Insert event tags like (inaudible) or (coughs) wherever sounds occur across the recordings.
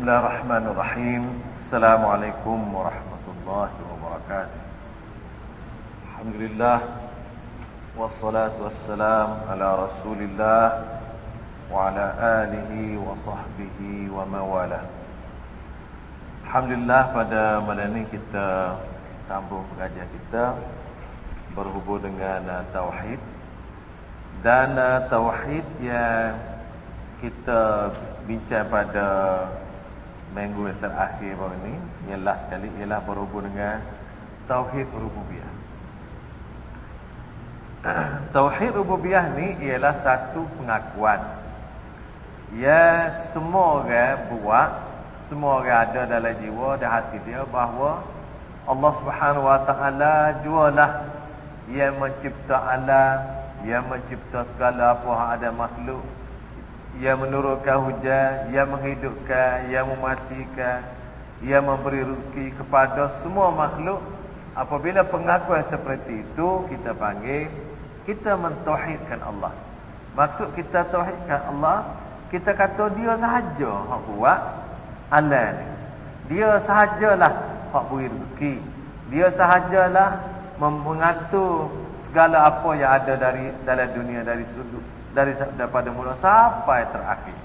Bismillahirrahmanirrahim. Assalamualaikum warahmatullahi wabarakatuh. Alhamdulillah wassalatu wassalam ala Rasulillah wa ala alihi wa sahbihi wa mawala. Alhamdulillah pada malam ini kita sambung pengajian kita berhubung dengan uh, tauhid dan uh, tauhid yang kita bincang pada minggu yang terakhir baru ini yang last sekali ialah berhubung dengan tauhid rububiyah. (clears throat) tauhid rububiyah ni ialah satu pengakuan yang semua orang buat, semua orang ada dalam jiwa dan hati dia bahawa Allah Subhanahu Wa Taala jualah yang mencipta alam, yang mencipta segala apa yang ada makhluk yang menurunkan hujan, yang menghidupkan, yang mematikan, yang memberi rezeki kepada semua makhluk. Apabila pengakuan seperti itu, kita panggil, kita mentauhidkan Allah. Maksud kita tauhidkan Allah, kita kata dia sahaja yang buat alam. Dia sahajalah yang beri rezeki. Dia sahajalah mengatur segala apa yang ada dari dalam dunia dari sudut dari daripada mula sampai terakhir.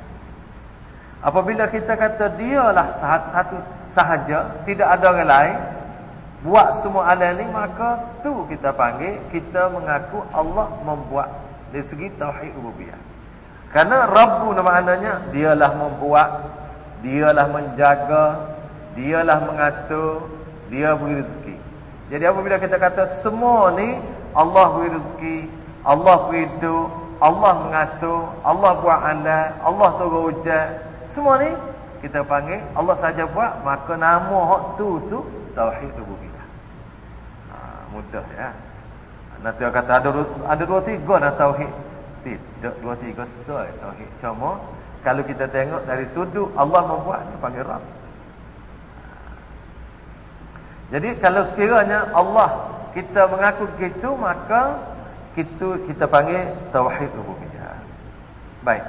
Apabila kita kata dialah satu sahaja, tidak ada orang lain buat semua alam ini, maka tu kita panggil kita mengaku Allah membuat dari segi tauhid rububiyah. Karena Rabbu nama maknanya dialah membuat, dialah menjaga, dialah mengatur, dia beri rezeki. Jadi apabila kita kata semua ni Allah beri rezeki, Allah beri hidup, Allah mengatur, Allah buat anda, Allah turun hujan. Semua ni kita panggil Allah saja buat, maka nama hak tu tu tauhid rububiyah. Ha, mudah ya. Nanti dia kata ada ada dua tiga dah tauhid. Tidak dua tiga sesuai tauhid. Cuma kalau kita tengok dari sudut Allah membuat dia panggil Rabb. Jadi kalau sekiranya Allah kita mengaku begitu maka itu kita panggil tauhid rububiyah. Baik.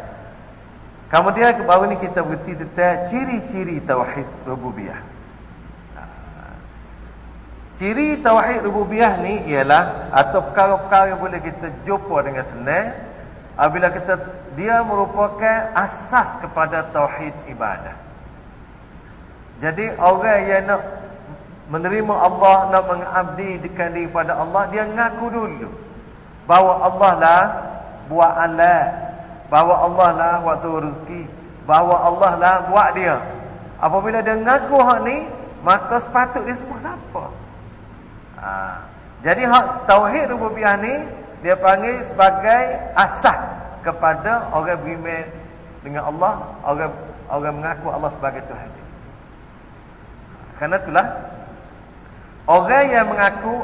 Kemudian ke bawah ni kita berhenti tentang ciri-ciri tauhid rububiyah. Ciri tauhid rububiyah ni ialah atau perkara-perkara yang boleh kita jumpa dengan senang apabila kita dia merupakan asas kepada tauhid ibadah. Jadi orang yang nak menerima Allah nak mengabdi dekat diri pada Allah dia ngaku dulu bahawa Allah lah buat alat. Bahawa Allah lah waktu rezeki. Bahawa Allah lah buat dia. Apabila dia ngaku hak ni maka sepatut dia sebut siapa? Ha. jadi hak tauhid rububiyah ni dia panggil sebagai asas kepada orang beriman dengan Allah orang orang mengaku Allah sebagai Tuhan kerana itulah orang yang mengaku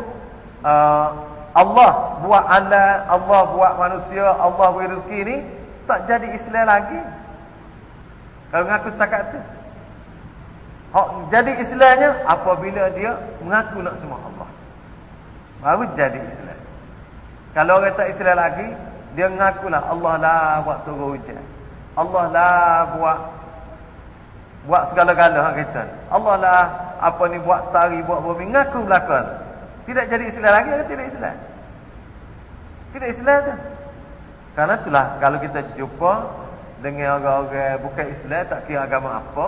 uh, Allah buat anda, Allah buat manusia, Allah beri rezeki ni tak jadi Islam lagi. Kalau mengaku setakat tu. Hak jadi Islamnya apabila dia mengaku nak semua Allah. Baru jadi Islam. Kalau orang tak Islam lagi, dia mengakulah Allah lah buat turun hujan. Allah lah buat buat segala-gala hak kita. Allah lah apa ni buat tari, buat bumi, mengaku belakang. Tidak jadi Islam lagi atau tidak Islam? Tidak Islam tu. Karena itulah kalau kita jumpa dengan orang-orang bukan Islam tak kira agama apa,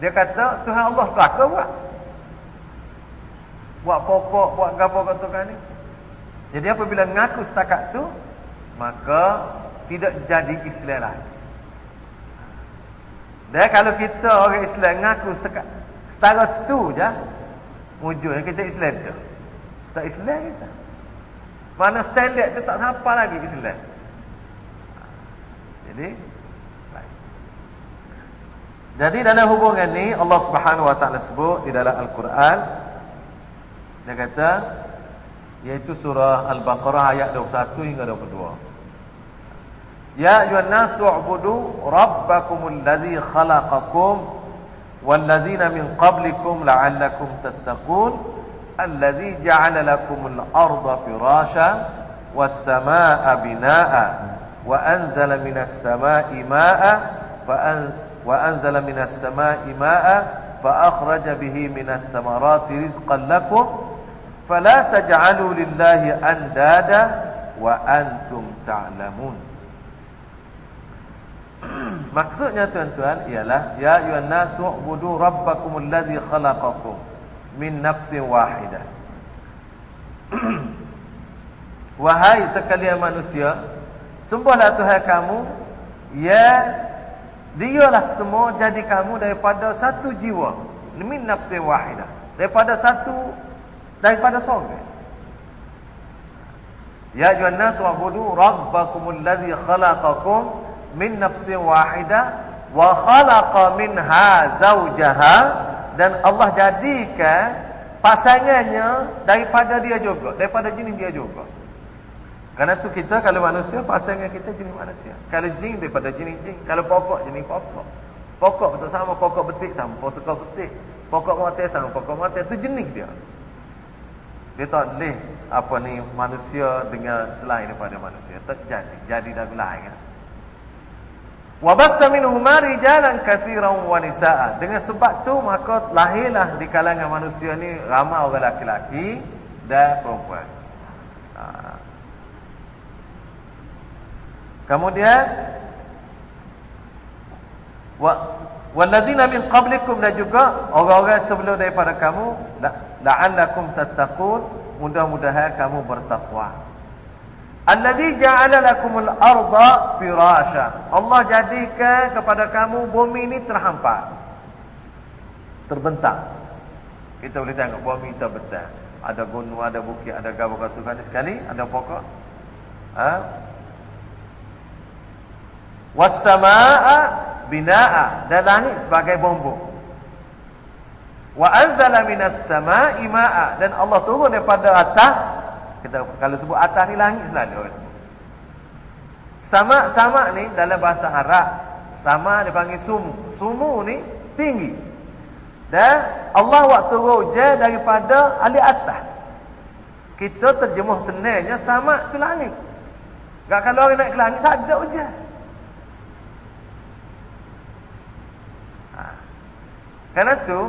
dia kata Tuhan Allah kelakar buat. Buat pokok, buat gapo katakan ni. Jadi apabila ngaku setakat tu, maka tidak jadi Islam lagi. Dan kalau kita orang Islam ngaku setakat setara tu je, wujudnya kita Islam tu. Tak Islam kita. Mana standard tu tak sampai lagi Islam. Jadi Jadi dalam hubungan ni Allah Subhanahu Wa Taala sebut di dalam Al-Quran dia kata yaitu surah Al-Baqarah ayat 21 hingga 22. Ya ayuhan nasu ubudu rabbakumul ladzi khalaqakum wal ladzina min qablikum la'allakum tattaqun الذي جعل لكم الأرض فراشا والسماء بناء وأنزل من السماء ماء وأنزل من السماء ماء فأخرج به من الثمرات رزقا لكم فلا تجعلوا لله أندادا وأنتم تعلمون. (clears throat) Maksudnya tuan-tuan ialah ya ayuhan nasu budu rabbakumul ladzi khalaqakum min nafsin wahidah. (clears throat) Wahai sekalian manusia, sembahlah Tuhan kamu ya dialah semua jadi kamu daripada satu jiwa min nafsin wahidah. Daripada satu daripada seorang. Ya ayuhan nasu ubudu rabbakumul ladzi khalaqakum min nafsin wahidah wa khalaqa minha zawjaha dan Allah jadikan pasangannya daripada dia juga. Daripada jenis dia juga. Kerana tu kita kalau manusia pasangan kita jenis manusia. Kalau jin daripada jenis jin. Kalau pokok jenis pokok. Pokok betul sama pokok betik sama pokok betik. Pokok mati sama pokok mati. Itu jenis dia. Dia tak boleh apa ni manusia dengan selain daripada manusia. Terjadi jadi dah lain. kan? Wa batta minhuma rijalan katsiran wa nisaa. Dengan sebab tu maka lahirlah di kalangan manusia ni ramai orang laki-laki dan perempuan. Ha. Kemudian wa walladzina min qablikum dan juga orang-orang sebelum daripada kamu la'allakum tattaqun mudah-mudahan kamu bertakwa. Alladhi ja'ala lakumul arda firasha. Allah jadikan kepada kamu bumi ini terhampar. Terbentang. Kita boleh tengok bumi terbentang. Ada gunung, ada bukit, ada gabung katu sekali, ada pokok. Ha? Was-samaa'a binaa'a dan langit sebagai bumbung. Wa anzala minas samaa'i maa'a dan Allah turun daripada atas kita kalau sebut atas ni langit selalu. Sama-sama ni dalam bahasa Arab sama dipanggil sumu. Sumu ni tinggi. Dan Allah waktu hujan daripada alih atas. Kita terjemuh senangnya sama tu langit. Tak kalau orang naik ke langit tak ada hujan. Ha. Karena tu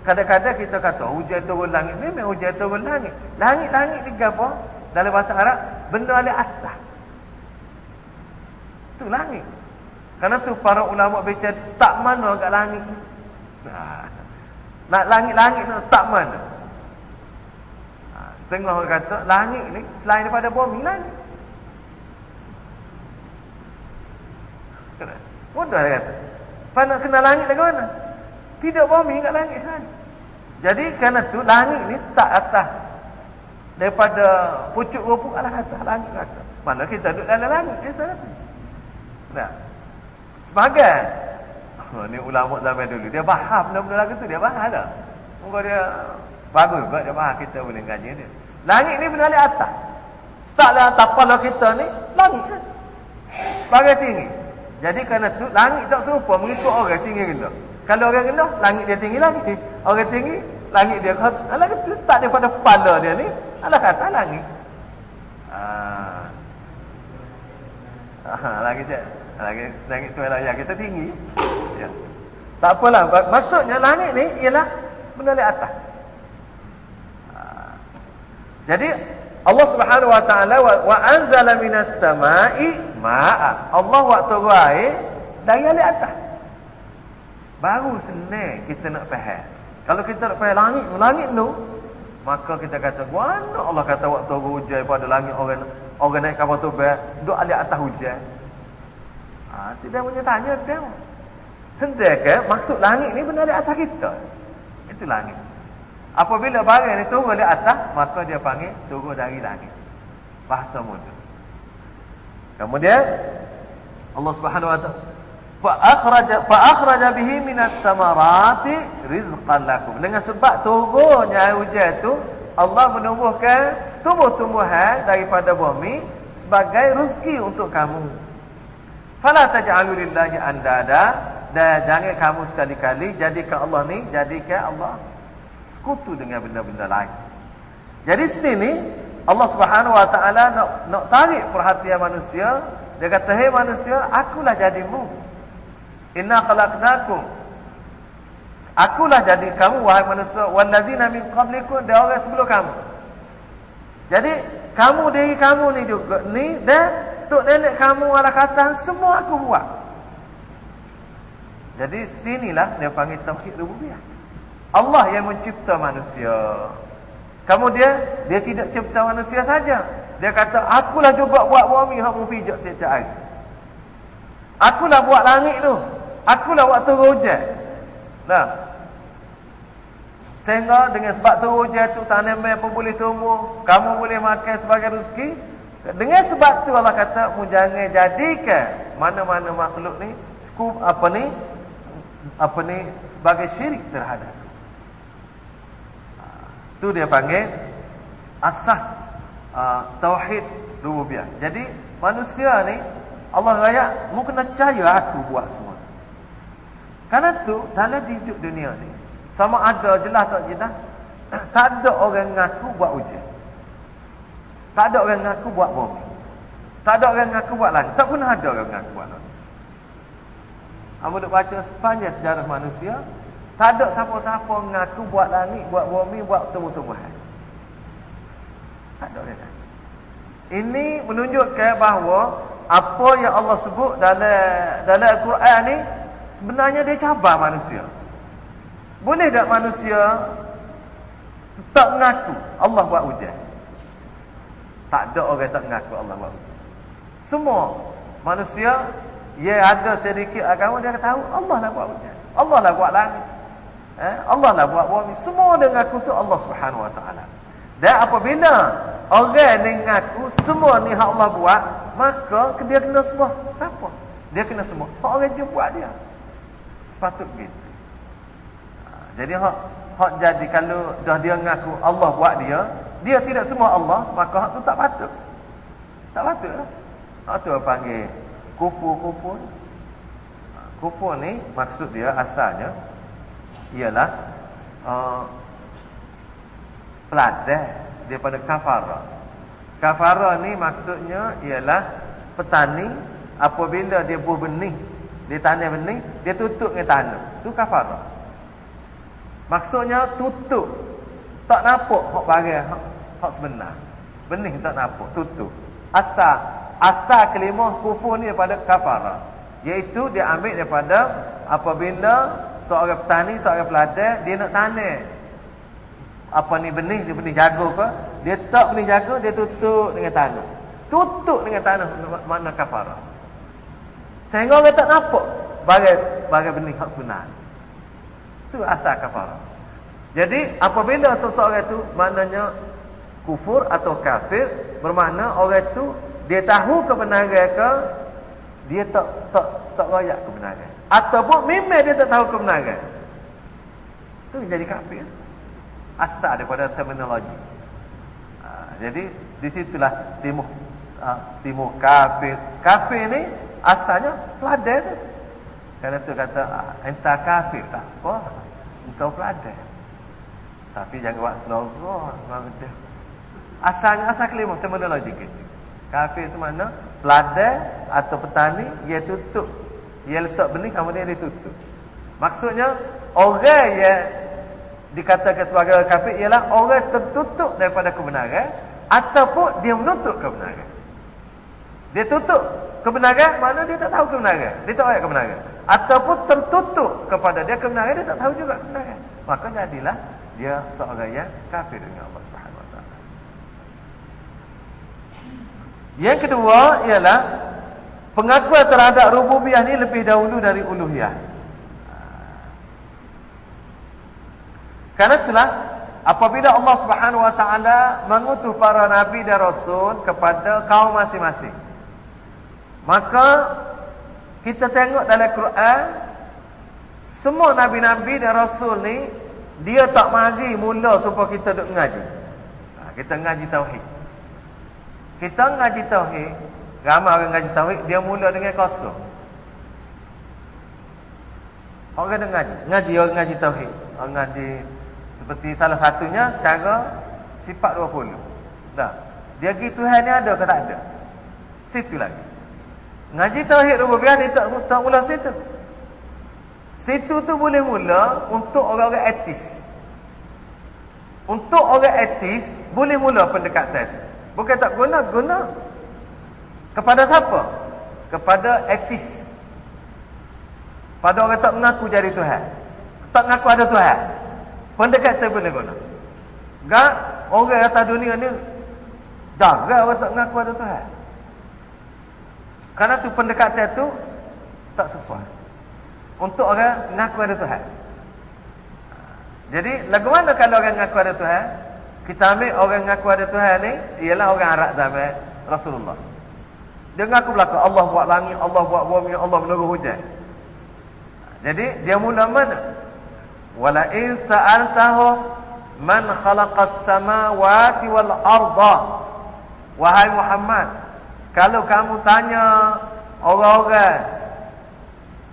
Kadang-kadang kita kata hujan turun langit. Memang hujan turun langit. Langit-langit ni apa? Dalam bahasa Arab, benda ada atas. Itu langit. Karena tu para ulama bicara start mana kat langit. Nah. Nak langit-langit nak start mana? Ha, setengah orang kata langit ni selain daripada bumi langit. Mudah dia kata. Mana kena langit dari mana? Tidak bumi kat langit sana. Jadi kerana tu langit ni start atas. Daripada pucuk rupuk alah atas langit atas. Mana kita duduk dalam langit ke sana. Nah. Sebagai oh, ni ulama zaman dulu dia faham benda-benda lagu tu dia faham dah. Moga dia bagus juga dia faham kita boleh ngaji dia. Langit ni benar atas. Start atas kepala kita ni langit. Bagai tinggi. Jadi kerana tu langit tak serupa mengikut orang tinggi kita. Kalau orang rendah, langit dia tinggi lagi. Orang tinggi, langit dia kata. Alah kata, start daripada kepala dia ni. Alah kata langit. Ah. Ah, lagi je. Lagi langit tu yang kita tinggi. Ya. Tak apalah. Maksudnya langit ni ialah benda di atas. Ah. Jadi Allah Subhanahu wa taala wa anzala minas samai ma'a. Allah waktu air dari atas. Baru senang kita nak faham. Kalau kita nak faham langit, langit tu, maka kita kata, mana Allah kata waktu hujan pada langit orang orang naik kapal tu ber, duduk alih atas hujan. Ha, tidak punya tanya dia. Sedangkan maksud langit ni benar di atas kita. Itu langit. Apabila barang ni turun di atas, maka dia panggil turun dari langit. Bahasa mudah. Kemudian Allah Subhanahu wa taala fa akhraja bihi minas samarati rizqan lakum. Dengan sebab turunnya hujan tu Allah menumbuhkan tumbuh-tumbuhan daripada bumi sebagai rezeki untuk kamu. Fala taj'alu lillahi andada. Dan jangan kamu sekali-kali jadikan Allah ni jadikan Allah sekutu dengan benda-benda lain. Jadi sini Allah Subhanahu wa taala nak nak tarik perhatian manusia. Dia kata hey manusia akulah jadimu Inna khalaqnakum Akulah jadi kamu wahai manusia wallazina min qablikum dan orang sebelum kamu. Jadi kamu diri kamu ni juga ni dan tok nenek kamu ala kata semua aku buat. Jadi sinilah dia panggil tauhid rububiyah. Allah yang mencipta manusia. Kamu dia dia tidak cipta manusia saja. Dia kata akulah juga buat bumi hak mu pijak tiap hari. Akulah buat langit tu. Akulah waktu hujan. Nah, Sehingga dengan sebab tu hujan tu tanaman pun boleh tumbuh. Kamu boleh makan sebagai rezeki. Dengan sebab tu Allah kata, mu jangan jadikan mana-mana makhluk ni skup apa ni apa ni sebagai syirik terhadap. Tu dia panggil asas uh, tauhid rububiyah. Jadi manusia ni Allah raya mu kena percaya aku buat semua. Karena tu dalam hidup dunia ni sama ada jelas tak jelas? Tak ada orang ngaku buat ujian. Tak ada orang ngaku buat bumi. Tak ada orang ngaku buat langit. Tak pernah ada orang ngaku buat langit. Kamu duk baca sepanjang sejarah manusia, tak ada siapa-siapa ngaku buat langit, buat bumi, buat tumbuh-tumbuhan. Tak ada orang. Ini menunjukkan bahawa apa yang Allah sebut dalam dalam Al-Quran ni sebenarnya dia cabar manusia. Boleh tak manusia tak mengaku Allah buat hujan? Tak ada orang tak mengaku Allah buat hujan. Semua manusia ia ada sedikit agama dia tahu Allah lah buat hujan. Allah lah buat langit. Eh? Allah lah buat bumi. Semua dia mengaku tu Allah Subhanahu Wa Taala. Dan apabila orang ni mengaku semua ni hak Allah buat, maka dia kena semua. Siapa? Dia kena semua. Hak orang dia buat dia. Sepatut gitu. Jadi hak hak jadi kalau dah dia ngaku Allah buat dia, dia tidak semua Allah, maka hak tu tak patut. Tak patut lah. Hak tu panggil kupu-kupu. Kupu ni maksud dia asalnya ialah uh, peladeh daripada kafara. Kafara ni maksudnya ialah petani apabila dia buah benih, dia tanam benih, dia tutup dengan tanah. Tu kafara. Maksudnya tutup. Tak nampak hak barang hak, hak sebenar. Benih tak nampak, tutup. Asal asal kelima kufur ni daripada kafara. Iaitu dia ambil daripada apabila seorang petani, seorang peladang dia nak tanam apa ni benih, dia benih jagung ke, dia tak benih jagung, dia tutup dengan tanah. Tutup dengan tanah mana kafara. Sehingga orang tak nampak bagai bagai benih hak sebenar. Itu asal kafarah. Jadi apabila seseorang itu maknanya kufur atau kafir, bermakna orang itu dia tahu kebenaran ke dia tak tak tak royak kebenaran. Ataupun memang dia tak tahu kebenaran. Itu jadi kafir. Asal daripada terminologi. Ha, jadi di situlah timuh ha, timuh kafir. Kafir ni asalnya peladan. Kerana tu kata ah, entah kafir tak apa. Engkau peladan. Tapi jangan buat seloroh. Asalnya asal kelima terminologi kita. Kafir itu mana? Peladan atau petani ia tutup. Ia letak benih kemudian dia tutup. Maksudnya orang yang dikatakan sebagai kafir ialah orang tertutup daripada kebenaran ataupun dia menutup kebenaran. Dia tutup kebenaran mana dia tak tahu kebenaran. Dia tak tahu kebenaran. Ataupun tertutup kepada dia kebenaran dia tak tahu juga kebenaran. Maka jadilah dia seorang yang kafir dengan Allah Subhanahu wa taala. Yang kedua ialah pengakuan terhadap rububiyah ni lebih dahulu dari uluhiyah. Karena itulah apabila Allah Subhanahu wa taala mengutus para nabi dan rasul kepada kaum masing-masing maka kita tengok dalam Quran semua nabi-nabi dan rasul ni dia tak mari mula supaya kita duk ngaji. Ha, kita ngaji tauhid. Kita ngaji tauhid, ramai orang ngaji tauhid dia mula dengan kosong. Orang dah ngaji, ngaji orang ngaji tauhid. Orang ngaji seperti salah satunya cara sifat 20. Dah. Dia gitu Tuhan ni ada ke tak ada? Situ lagi. Ngaji tauhid rububiyah ni tak tak mula situ. Situ tu boleh mula untuk orang-orang etis. Untuk orang etis, boleh mula pendekatan. Bukan tak guna, guna. Kepada siapa? Kepada etis. Pada orang tak mengaku jadi Tuhan. Tak mengaku ada Tuhan. Pendekatan boleh guna. Gak orang atas dunia ni, dah orang tak mengaku ada Tuhan. Karena tu pendekatan tu tak sesuai untuk orang mengaku ada Tuhan. Jadi, lagu mana kalau orang mengaku ada Tuhan? Kita ambil orang mengaku ada Tuhan ni, ialah orang Arab zaman Rasulullah. Dia mengaku belakang, Allah buat langit, Allah buat bumi, Allah menurut hujan. Jadi, dia mula mana? Wala in sa'altahu man khalaqas samawati wal arda. Wahai Muhammad, kalau kamu tanya orang-orang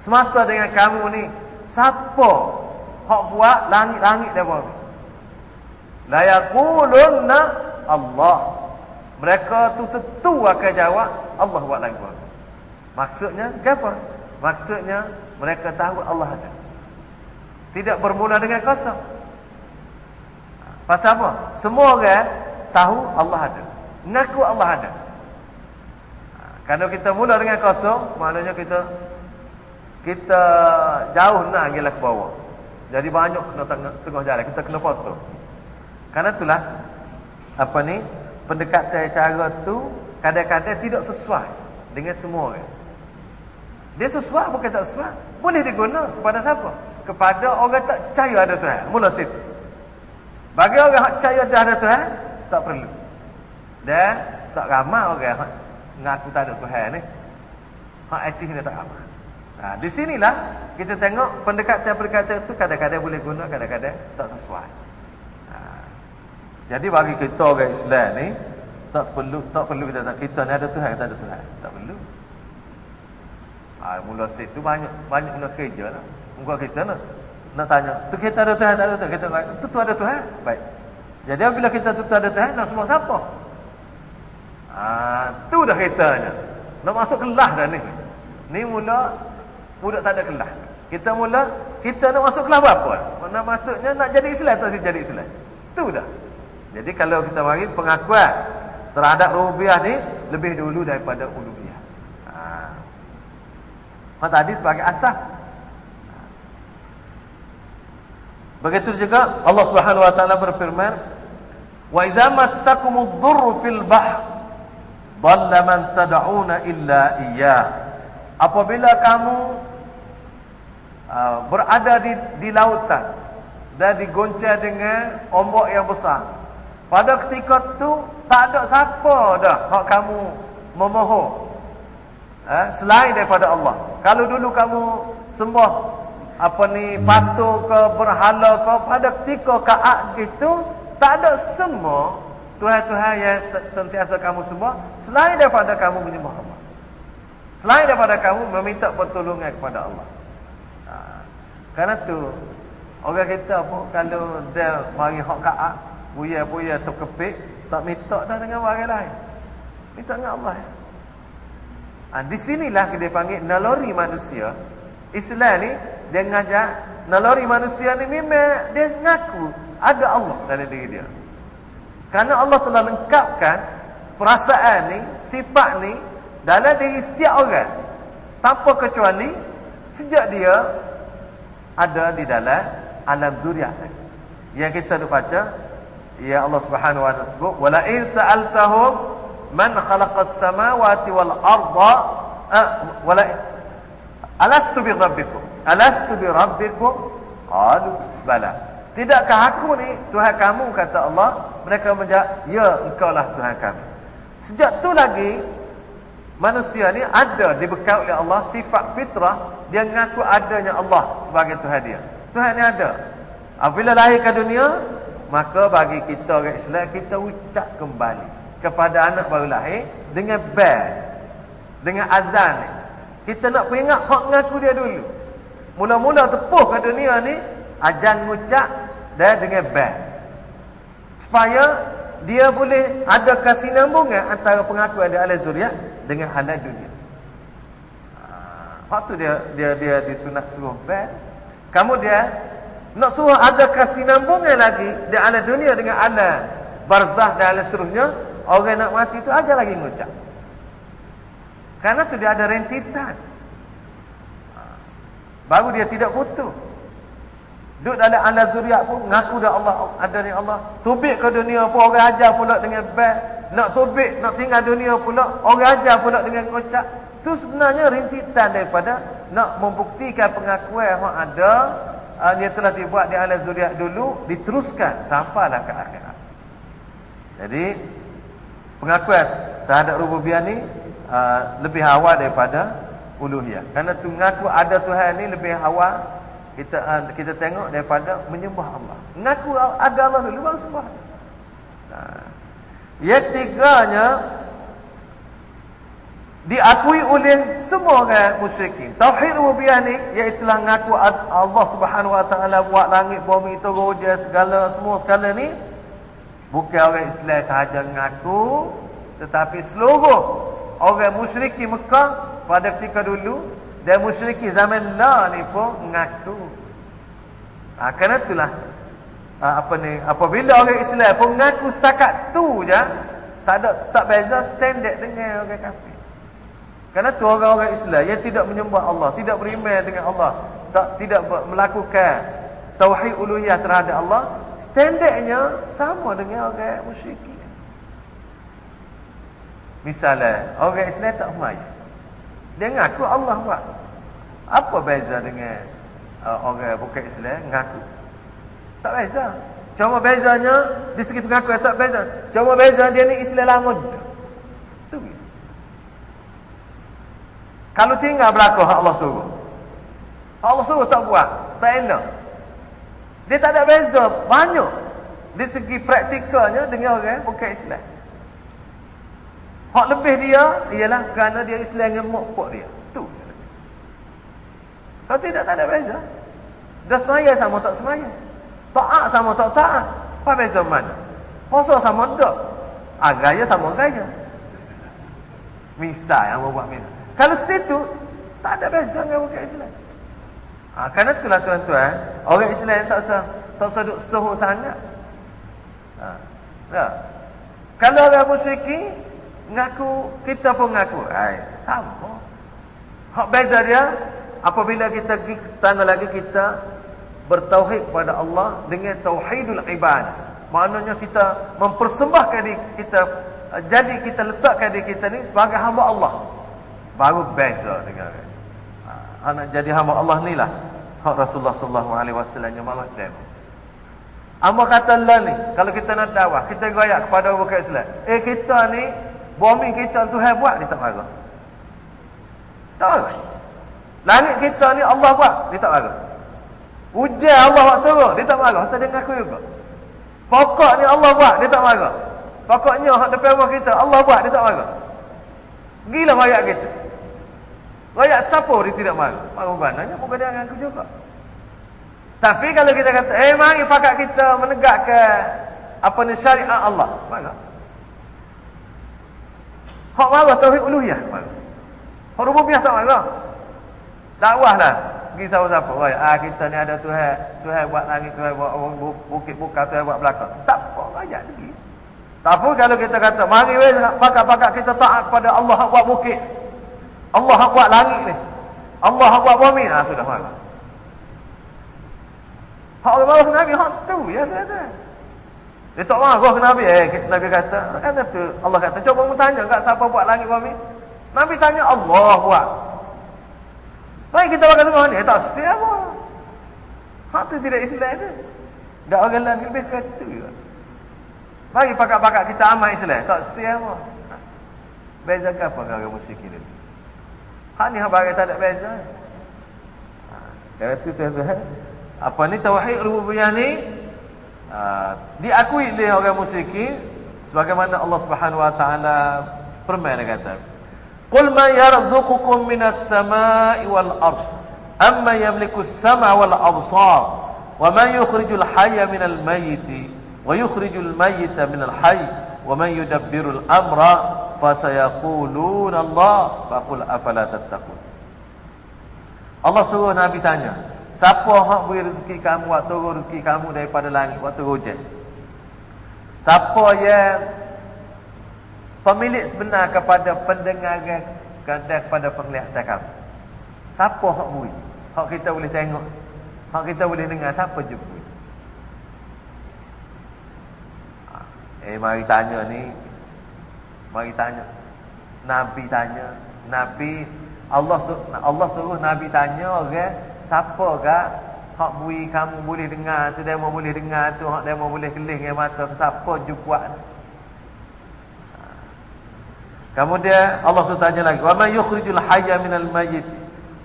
Semasa dengan kamu ni Siapa Hak buat langit-langit dan bumi La yakulunna Allah. Mereka tu tentu akan jawab Allah buat langit bumi Maksudnya apa? Maksudnya mereka tahu Allah ada. Tidak bermula dengan kosong. Pasal apa? Semua orang tahu Allah ada. Ngaku Allah ada Kalau kita mula dengan kosong Maknanya kita kita jauh nak pergi ke bawah. Jadi banyak kena tengah, tengah jalan. Kita kena foto. Karena itulah, apa ni, pendekatan cara tu, kadang-kadang tidak sesuai dengan semua orang. Dia sesuai bukan tak sesuai. Boleh diguna kepada siapa? Kepada orang tak percaya ada Tuhan. Mula situ. Bagi orang tak percaya ada Tuhan, tak perlu. Dan tak ramai orang yang mengaku tak ada Tuhan ni. Hak etis ni tak ramai. Nah, di sinilah kita tengok pendekatan-pendekatan itu kadang-kadang boleh guna, kadang-kadang tak sesuai. Nah, jadi bagi kita orang Islam ni tak perlu tak perlu kita tak kita ni ada Tuhan, kita ada Tuhan. Tak perlu. Ah, mula situ banyak banyak guna kerja lah. Muka kita nak nak tanya, tu kita ada Tuhan, tak ada Tuhan. Kita tu, tu ada Tuhan. Baik. Jadi bila kita tu, tu ada Tuhan, nak semua siapa? Ah, tu dah kitanya. Nak masuk kelas dah ni. Ni mula budak tak ada kelas. Kita mula, kita nak masuk kelas apa? Nak masuknya nak jadi Islam atau jadi Islam. Itu dah. Jadi kalau kita bagi pengakuan terhadap rubiah ni lebih dulu daripada uluhiyah. Ha. tadi sebagai asas. Begitu juga Allah Subhanahu wa taala berfirman, "Wa idza massakumud dhurru fil bahr, dhalla man tad'una illa iyyah." Apabila kamu uh, berada di di lautan dan digoncang dengan ombak yang besar. Pada ketika itu tak ada siapa dah hak kamu memohon uh, selain daripada Allah. Kalau dulu kamu sembah apa ni patung ke berhala ke pada ketika kaat itu tak ada semua Tuhan-Tuhan yang sentiasa kamu semua selain daripada kamu menyembah Allah. Selain daripada kamu meminta pertolongan kepada Allah. Karena tu orang kita pun kalau dia mari hak kaat, buya-buya terkepit, tak minta dah dengan orang lain. Minta dengan Allah. Ha, di sinilah dia panggil nalori manusia. Islam ni dia ngajak nalori manusia ni memang dia ngaku ada Allah dalam diri dia. Karena Allah telah lengkapkan perasaan ni, sifat ni dalam diri setiap orang. Tanpa kecuali sejak dia ada di dalam alam zuriat yang kita nak baca ya Allah Subhanahu wa taala sebut wala in sa'altahum man khalaqas samawati wal arda uh, wala alastu bi rabbikum? Alastu bi rabbikum? Qalu bala tidakkah aku ni tuhan kamu kata Allah mereka menjawab ya engkau lah tuhan kami sejak tu lagi manusia ni ada dibekal oleh Allah sifat fitrah dia mengaku adanya Allah sebagai Tuhan dia. Tuhan ni ada. Apabila lahir ke dunia, maka bagi kita orang Islam kita ucap kembali kepada anak baru lahir dengan bel, dengan azan ni. Kita nak peringat hak mengaku dia dulu. Mula-mula tepuh ke dunia ni, azan mengucap dan dengan bel. Supaya dia boleh ada kesinambungan antara pengakuan dia alam zuriat dengan halal dunia. Waktu dia dia dia disunat suruh bel, Kemudian nak suruh ada kesinambungan lagi di alam dunia dengan alam barzah dan alam seterusnya, orang nak mati itu aja lagi ngucap. Karena tu dia ada rentitan. Baru dia tidak butuh. Duduk dalam alam zuriat pun ngaku dah Allah ada ni Allah. Tubik ke dunia pun orang ajar pula dengan bel. Nak tubik, nak tinggal dunia pula orang ajar pula dengan kocak. Tu sebenarnya rintitan daripada nak membuktikan pengakuan yang ada uh, yang telah dibuat di alam zuriat dulu diteruskan sampailah ke akhirat. Jadi pengakuan terhadap rububiyah ni uh, lebih awal daripada uluhiyah. Karena tu ngaku ada Tuhan ni lebih awal kita uh, kita tengok daripada menyembah Allah. Ngaku ada Allah dulu baru sembah. Nah. Yang tiganya diakui oleh semua orang musyrikin. Tauhid rububiyah ni iaitu ngaku Allah Subhanahu wa taala buat langit, bumi, turun, hujan segala semua segala ni bukan orang Islam sahaja ngaku tetapi seluruh orang musyrikin Mekah pada ketika dulu dan musyriki zaman la ni pun mengaku ha, kerana itulah ha, apa ni apabila orang Islam pun mengaku setakat tu je tak ada tak beza standard dengan orang kafir. Kerana tu orang-orang Islam yang tidak menyembah Allah tidak beriman dengan Allah tak tidak melakukan tauhid uluhiyah terhadap Allah standardnya sama dengan orang musyriki misalnya orang Islam tak semayang dia ngaku Allah buat. Apa beza dengan uh, orang bukan Islam ngaku? Tak beza. Cuma bezanya di segi pengakuan tak beza. Cuma beza dia ni Islam lama. Tu. Kalau tinggal berlaku Allah suruh. Allah suruh tak buat. Tak enak. Dia tak ada beza. Banyak. Di segi praktikalnya dengan orang bukan Islam. Hak lebih dia ialah kerana dia Islam gemuk pok dia. Tu. Kalau tidak tak ada beza. Dah semaya sama tak semaya. Taat sama tak taat. Apa beza mana? Puasa sama tak. Ah, gaya sama gaya. Misal yang buat misal. Kalau situ tak ada beza dengan orang Islam. Ah, kerana itulah tuan-tuan, orang Islam tak usah tak usah duk suhu sangat. Ah. Ya. Kalau orang musyrikin Ngaku, kita pun ngaku. Hai, sama. Hak beza dia, apabila kita pergi ke sana lagi, kita bertauhid kepada Allah dengan tauhidul ibad. Maknanya kita mempersembahkan diri kita, jadi kita letakkan diri kita ni sebagai hamba Allah. Baru beza dengan ha, anak jadi hamba Allah ni lah. Hak Rasulullah sallallahu alaihi wasallam yang malah demo. Amma kata Allah ni, kalau kita nak dakwah, kita goyak kepada orang Islam. Eh kita ni Bumi kita Tuhan buat dia tak marah. Tak marah. Langit kita ni Allah buat, dia tak marah. Hujan Allah buat turun, dia tak marah. Asal dia ngaku juga. Pokok ni Allah buat, dia tak marah. Pokoknya hak depan rumah kita Allah buat, dia tak marah. Gila rakyat kita. Rakyat siapa dia tidak marah? Marah bananya bukan dia ngaku juga. Tapi kalau kita kata, eh mari pakat kita menegakkan apa ni syariat Allah. Marah. Hak marah tauhid uluhiyah. Hak rububiyah tak marah. Dakwahlah. Pergi siapa-siapa. Oh, ah, kita ni ada Tuhan. Tuhan buat langit, Tuhan buat bukit buka, Tuhan buat belakang. Tak apa. Rakyat lagi. Tapi kalau kita kata, mari weh, pakat-pakat kita taat kepada Allah buat bukit. Allah buat langit ni. Allah buat bumi. Ah, sudah marah. Hak Allah Nabi, hak tu. Ya, ya, ya. Dia tak marah ke Nabi? Eh, Nabi kata, kan tu Allah kata, coba tanya kat siapa buat langit bumi? Nabi tanya Allah buat. Baik kita bakal tengok ni, eh, tak siapa. Hak tu tidak Islam tu. Tak orang lain lebih kata juga. Bagi pakat-pakat kita amal Islam, tak siapa. Beza ke apa dengan musyrik ini? Hak ni hak bagi tak beza. Kata tu tuan-tuan, apa ni tauhid rububiyah ni Ah, diakui oleh orang musyrikin sebagaimana Allah Subhanahu wa taala firman kata. Qul man yarzuqukum minas samai wal ard amma yamliku as-sam'a wal absar wa man yukhrijul hayya minal mayyit wa yukhrijul mayyita minal hayy wa man yudabbirul amra fasayaquluna Allah faqul afala tattaqun. Allah suruh Nabi tanya Siapa hak beri rezeki kamu waktu rezeki kamu daripada langit waktu hujan? Siapa yang pemilik sebenar kepada pendengaran kepada penglihatan kamu? Siapa hak beri? Hak kita boleh tengok. Hak kita boleh dengar siapa je beri? Eh mari tanya ni Mari tanya Nabi tanya Nabi Allah suruh, Allah suruh Nabi tanya orang okay? Siapa gak Hak bui kamu boleh dengar tu Dia mau boleh dengar tu Hak dia mau boleh kelih dengan mata. Tu Siapa buat? Kemudian Allah suruh tanya lagi Wa man yukhrijul hayya minal mayyit?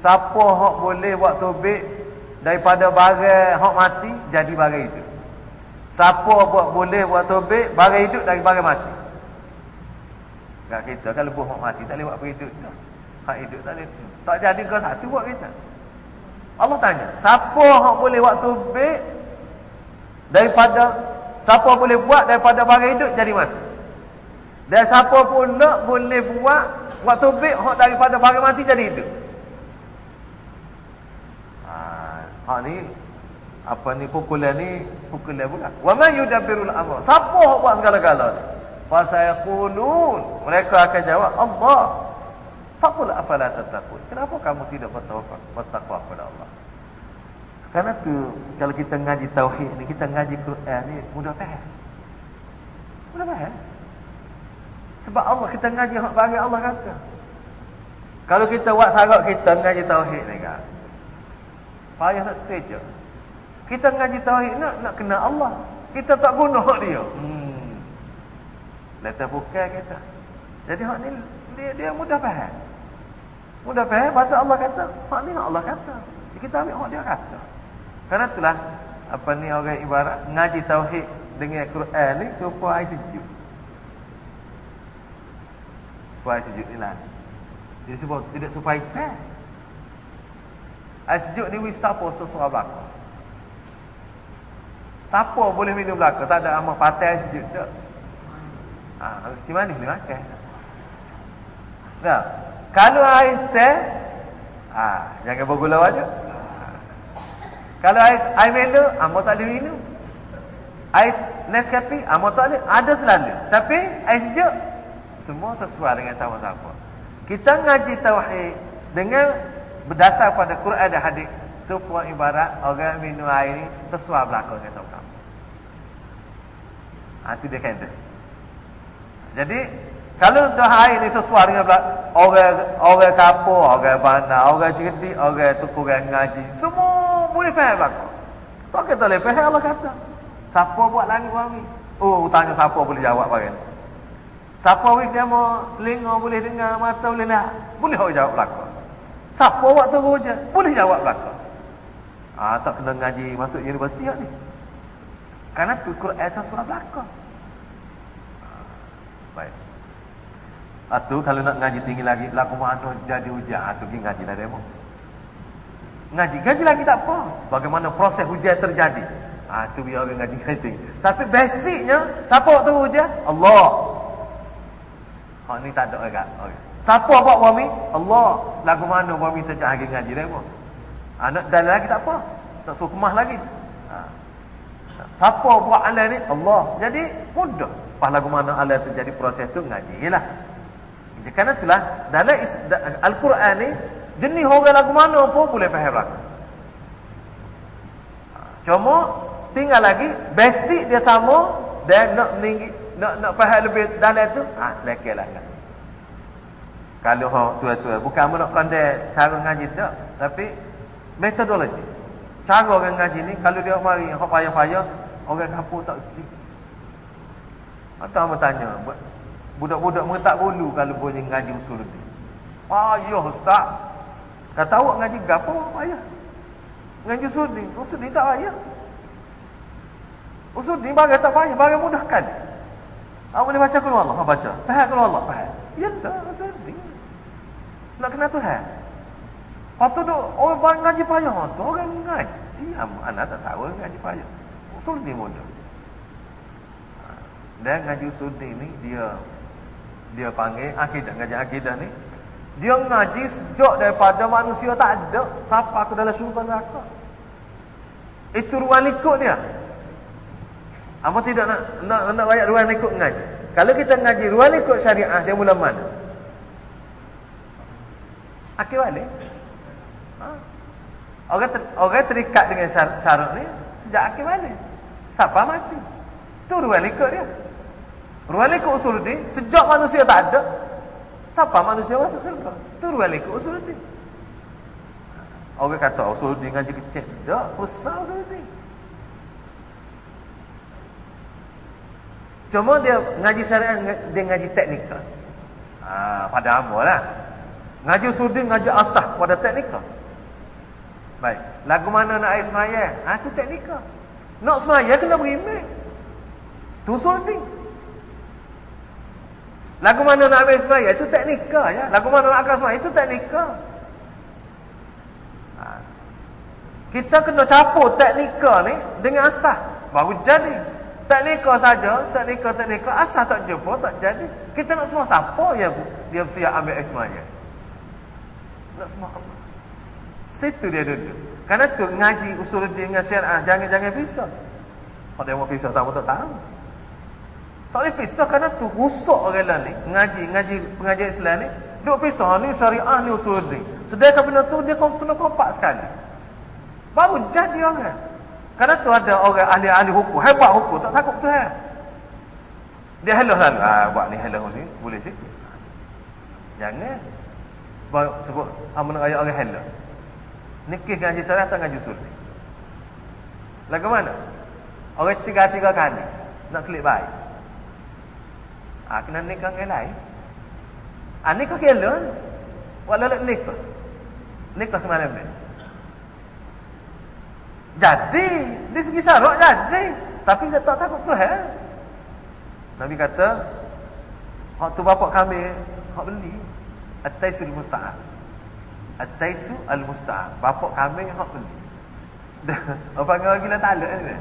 Siapa hak boleh buat tobik Daripada barang hak mati Jadi barang itu Siapa buat boleh buat tobek Barang hidup dari barang mati? Tak kita kan lebuh hak mati Tak boleh buat hidup Hak hidup tak boleh. Tak jadi kau satu buat kita Allah tanya Siapa hak boleh buat tobek Daripada Siapa boleh buat daripada barang hidup jadi mati? Dan siapa pun nak boleh buat Buat tobek hak daripada barang mati jadi hidup. Ha, Hak ni apa ni pukulan ni pukulan pula. Wa man yudabbirul amr siapa buat segala-gala ni? Fa sayaqulun. Mereka akan jawab Allah faqul afala tattaqun kenapa kamu tidak bertawakal bertakwa kepada Allah Karena tu kalau kita ngaji tauhid ni kita ngaji Quran ni mudah faham mudah faham sebab Allah kita ngaji hak bagi Allah kata kalau kita buat sarap kita ngaji tauhid ni kan payah nak kerja kita ngaji tauhid nak nak kenal Allah. Kita tak guna hak dia. Hmm. Letak bukan kita. Jadi hak ni dia dia mudah faham. Mudah faham bahasa Allah kata. Ni Allah kata. Kita ambil hak dia kata. Karena itulah apa ni orang ibarat ngaji tauhid dengan Quran ni supaya air sejuk. Supaya sejuk ni lah. Jadi sebab tidak supaya faham. Air sejuk ni wisapa sesuatu belakang. Siapa boleh minum belaka? Tak ada amal patai sejuk tak? Ha, macam mana boleh makan? Nah, kalau air teh, ha, jangan bergula wajah. Ha. Kalau air, air melo, amal tak boleh minum. Air Nescafe, amal tak boleh. Ada selalu. Tapi air sejuk, semua sesuai dengan sama-sama. Kita ngaji tauhid dengan berdasar pada Quran dan hadis supaya ibarat orang minum air ni sesuai belakang dengan sama Ha, itu dia kata. Jadi, kalau dah air ni sesuai dengan orang orang kapur, orang bandar, orang cerdik, orang tu kurang ngaji, semua boleh faham aku. Tak kita boleh faham Allah kata. Siapa buat langit bumi? Oh, tanya siapa boleh jawab bagian. Siapa wis mau telinga boleh dengar, mata boleh lihat, boleh orang jawab belaka. Siapa buat tu je? Boleh jawab belaka. Ah, tak kena ngaji masuk universiti ni. Karena tu Quran surah belakang. Baik. Atau kalau nak ngaji tinggi lagi, laku mana jadi hujan, atau pergi ngaji dah demo. Ngaji, ngaji lagi tak apa. Bagaimana proses hujan terjadi. Ah, tu biar orang ngaji (laughs) ngaji tinggi. Tapi basicnya, siapa waktu hujan? Allah. Oh, ni tak ada orang. Okay. Siapa buat bumi? Allah. Lagu mana bumi terjadi ngaji demo. Anak dan lagi tak apa. Tak suruh kemah lagi. Siapa buat alam ni? Allah. Jadi mudah. Lagu mana alam terjadi proses tu ngajilah. Kerana itulah dalam Al-Quran ni jenis orang lagu mana pun boleh faham lah. Cuma tinggal lagi basic dia sama dan nak meninggi, nak nak faham lebih dalam tu ah ha, selekelah kan. Kalau ha tua-tua bukan nak pandai cara ngaji tak tapi metodologi. Cara orang ngaji ni kalau dia mari hok payah-payah Orang kampung tak kerti. Atau apa tanya, budak-budak mengetak bulu kalau boleh ngaji usul ni. Payah ustaz. Kata awak ngaji gapo payah. Ngaji usul ni, usul ni tak payah. Usul ni bagi tak payah, bagi mudahkan. Awak boleh baca keluar Allah, baca. Faham keluar Allah, faham. Ya tak, usul ni. Nak kena Tuhan. Patut tu orang ngaji payah tu orang ngaji. Anak tak tahu ngaji payah sunni mudah. Dan ngaji sunni ni dia dia panggil akidah ngaji akidah ni dia ngaji sejak daripada manusia tak ada siapa aku dalam syurga neraka Itu ruang ikut dia. Apa tidak nak nak nak bayar ruang ikut ngaji? Kalau kita ngaji ruang ikut syariah dia mula mana? Akhir balik. Ha? Orang, ter, orang terikat dengan syarat, syarat ni sejak akhir balik. Siapa mati? Itu ruang ikut dia. Ruang ikut usul ni sejak manusia tak ada. Siapa manusia masuk surga? Itu ruang ikut usul ni. Orang kata oh, usul ni ngaji kecil. Tak, besar usul ni. Cuma dia ngaji syariah, dia ngaji teknikal. Ha, pada amal lah. Ngaji usul ni ngaji asah pada teknikal. Baik. Lagu mana nak air semaya? Ha, itu teknikal. Nak semaya kena berimik. Itu usul ni. Lagu mana nak air semaya? Itu teknikal ya. Lagu mana nak akal semaya? Itu teknikal. Kita kena capur teknikal ni dengan asas. Baru jadi. Teknikal saja, teknikal-teknikal asas tak jumpa, tak jadi. Kita nak semua siapa ya dia siap ambil ismanya? Nak semua apa? Situ dia duduk. Karena tu ngaji usul dengan syariah jangan-jangan pisah. Kalau dia mau tak tak tahu. Tak boleh pisah kerana tu rusak orang lain ni. Ngaji, ngaji pengajian Islam ni. Duk pisah ni syariah ni usul din. Sedangkan benda tu dia kena kompak sekali. Baru jadi orang. Karena tu ada orang ahli-ahli hukum. Hebat hukum. Tak takut tu eh. Dia hello lalu. Ah, buat ni hello ni. Boleh sih. Jangan. Sebab sebut amun ayat orang hello. Nikih ngaji syariah tak ngaji usul. Lagu mana? Orang tiga-tiga kali. Nak klik baik. Ah, kena nikah dengan lain. Ah, nikah hello. Walau nikah. Nikah semalam ni. Jadi, di segi syarat jadi. Tapi dia tak takut Tuhan. Nabi kata, hak tu bapak kami, hak beli. At-taisu al-musta'ab. At-taisu al-musta'ab. Bapak kami hak beli. (laughs) Apa panggil orang gila talak ni?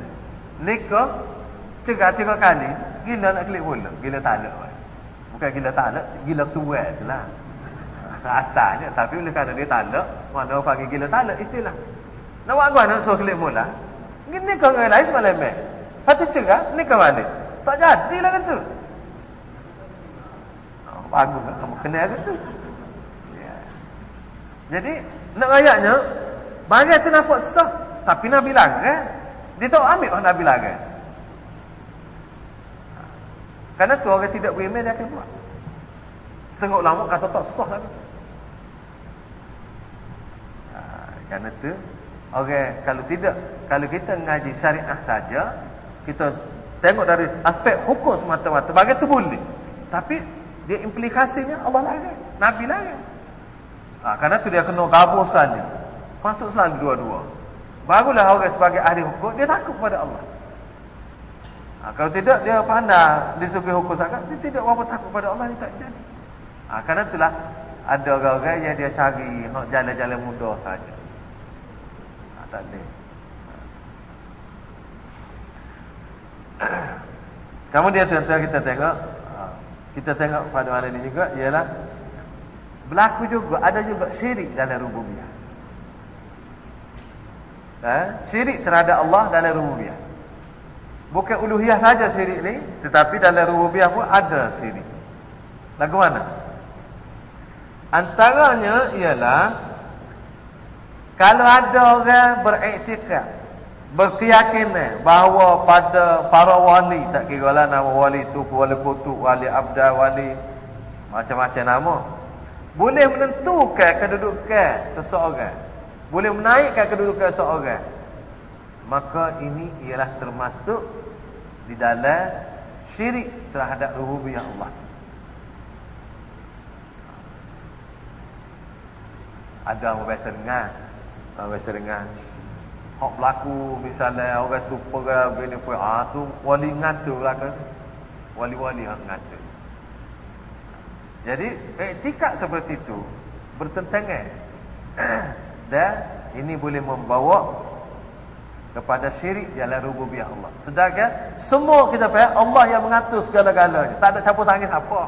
Nikah, tiga-tiga kali, gila nak klik pula. Gila talak. Bukan gila talak, gila tua tu lah. (laughs) Asalnya, tapi oleh kerana dia talak, mana orang panggil gila talak istilah. Nak buat apa nak suruh klik mula? Ni kau dengan lain semalam eh. Satu cerah, ni kau balik. Tak jadi lah kata. Oh, bagus lah kamu kenal kata. Ya. Jadi, nak rayaknya, bagi tu nampak sah. Tapi Nabi larang. Eh? Dia tahu ambil orang Nabi larang. Kerana tu orang tidak beriman dia akan buat. Setengah ulama kata tak sah lagi. Ha, kerana tu, Okey, kalau tidak, kalau kita ngaji syariah saja, kita tengok dari aspek hukum semata-mata, bagi itu boleh. Tapi dia implikasinya Allah larang, Nabi larang. Ha, karena itu dia kena gabung sekali. Masuk selalu dua-dua. Barulah orang sebagai ahli hukum, dia takut pada Allah. Ha, kalau tidak, dia pandang di segi hukum sangat, dia tidak apa takut pada Allah, dia tak jadi. Ha, karena itulah, ada orang-orang yang dia cari jalan-jalan mudah saja tak ada. Kemudian tuan-tuan kita tengok kita tengok pada mana ini juga ialah berlaku juga ada juga syirik dalam rububiyah. Eh, syirik terhadap Allah dalam rububiyah. Bukan uluhiyah saja syirik ni, tetapi dalam rububiyah pun ada syirik. Lagu mana? Antaranya ialah kalau ada orang beriktikad berkeyakinan bahawa pada para wali tak kira lah nama wali tu wali kutub wali abda wali macam-macam nama boleh menentukan kedudukan seseorang boleh menaikkan kedudukan seseorang maka ini ialah termasuk di dalam syirik terhadap rububiyah Allah. Ada yang biasa dengar ha, biasa dengan hak berlaku misalnya orang tu pergi bini pun ah tu wali ngata lah kan wali-wali hak ngata. Jadi etika seperti itu bertentangan. (clears throat) Dan ini boleh membawa kepada syirik jalan rububiyah Allah. Sedangkan semua kita faham Allah yang mengatur segala-galanya. Tak ada campur tangan siapa.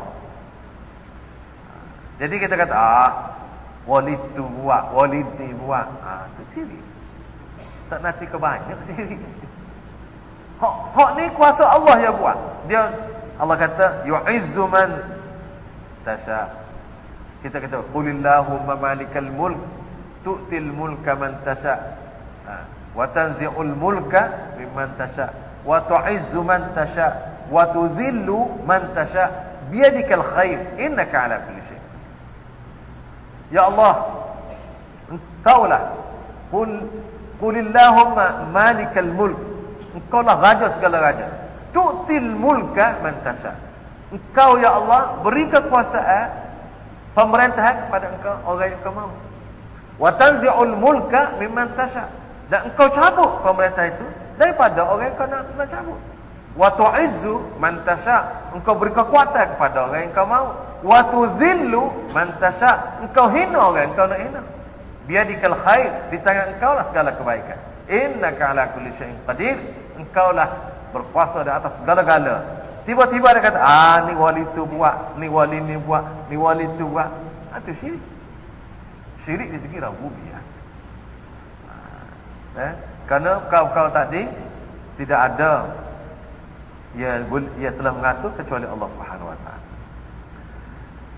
Jadi kita kata ah Wali tu buat, wali ni buat. Ha, tu syirik. Tak nanti kebanyak (laughs) syirik. Hak, hak ni kuasa Allah yang buat. Dia Allah kata yu'izzu man tasha. Kita kata qulillahumma malikal mulk tu'til mulka man tasha. Ha. Wa tanzi'ul mulka mimman tasha. Wa tu'izzu man tasha wa tudhillu man tasha biyadikal khair innaka ala kulli syai. Ya Allah, Engkaulah qul qulillahumma malikal mulk. Engkaulah raja segala raja. Tu'til mulka man tasha. Engkau ya Allah beri kekuasaan pemerintahan kepada engkau orang yang engkau mahu. Wa tanzi'ul mulka mimman tasha. Dan engkau cabut pemerintah itu daripada orang yang kau nak, nak cabut. Wa tu'izzu man. Engkau beri kekuatan kepada orang yang engkau mahu. Wa tudhillu man. Engkau hina orang yang kau nak hina. Biadikal khair di tangan engkau lah segala kebaikan. Innaka ala kulli syai'in qadir. Engkau lah berkuasa di atas segala-gala. Tiba-tiba dia kata, ah ni wali tu buat, ni wali ni buat, ni wali tu buat. Ah tu syirik. Syirik di segi rububiyah. Eh? Karena kau-kau tadi tidak ada ia ia telah mengatur kecuali Allah Subhanahu wa taala.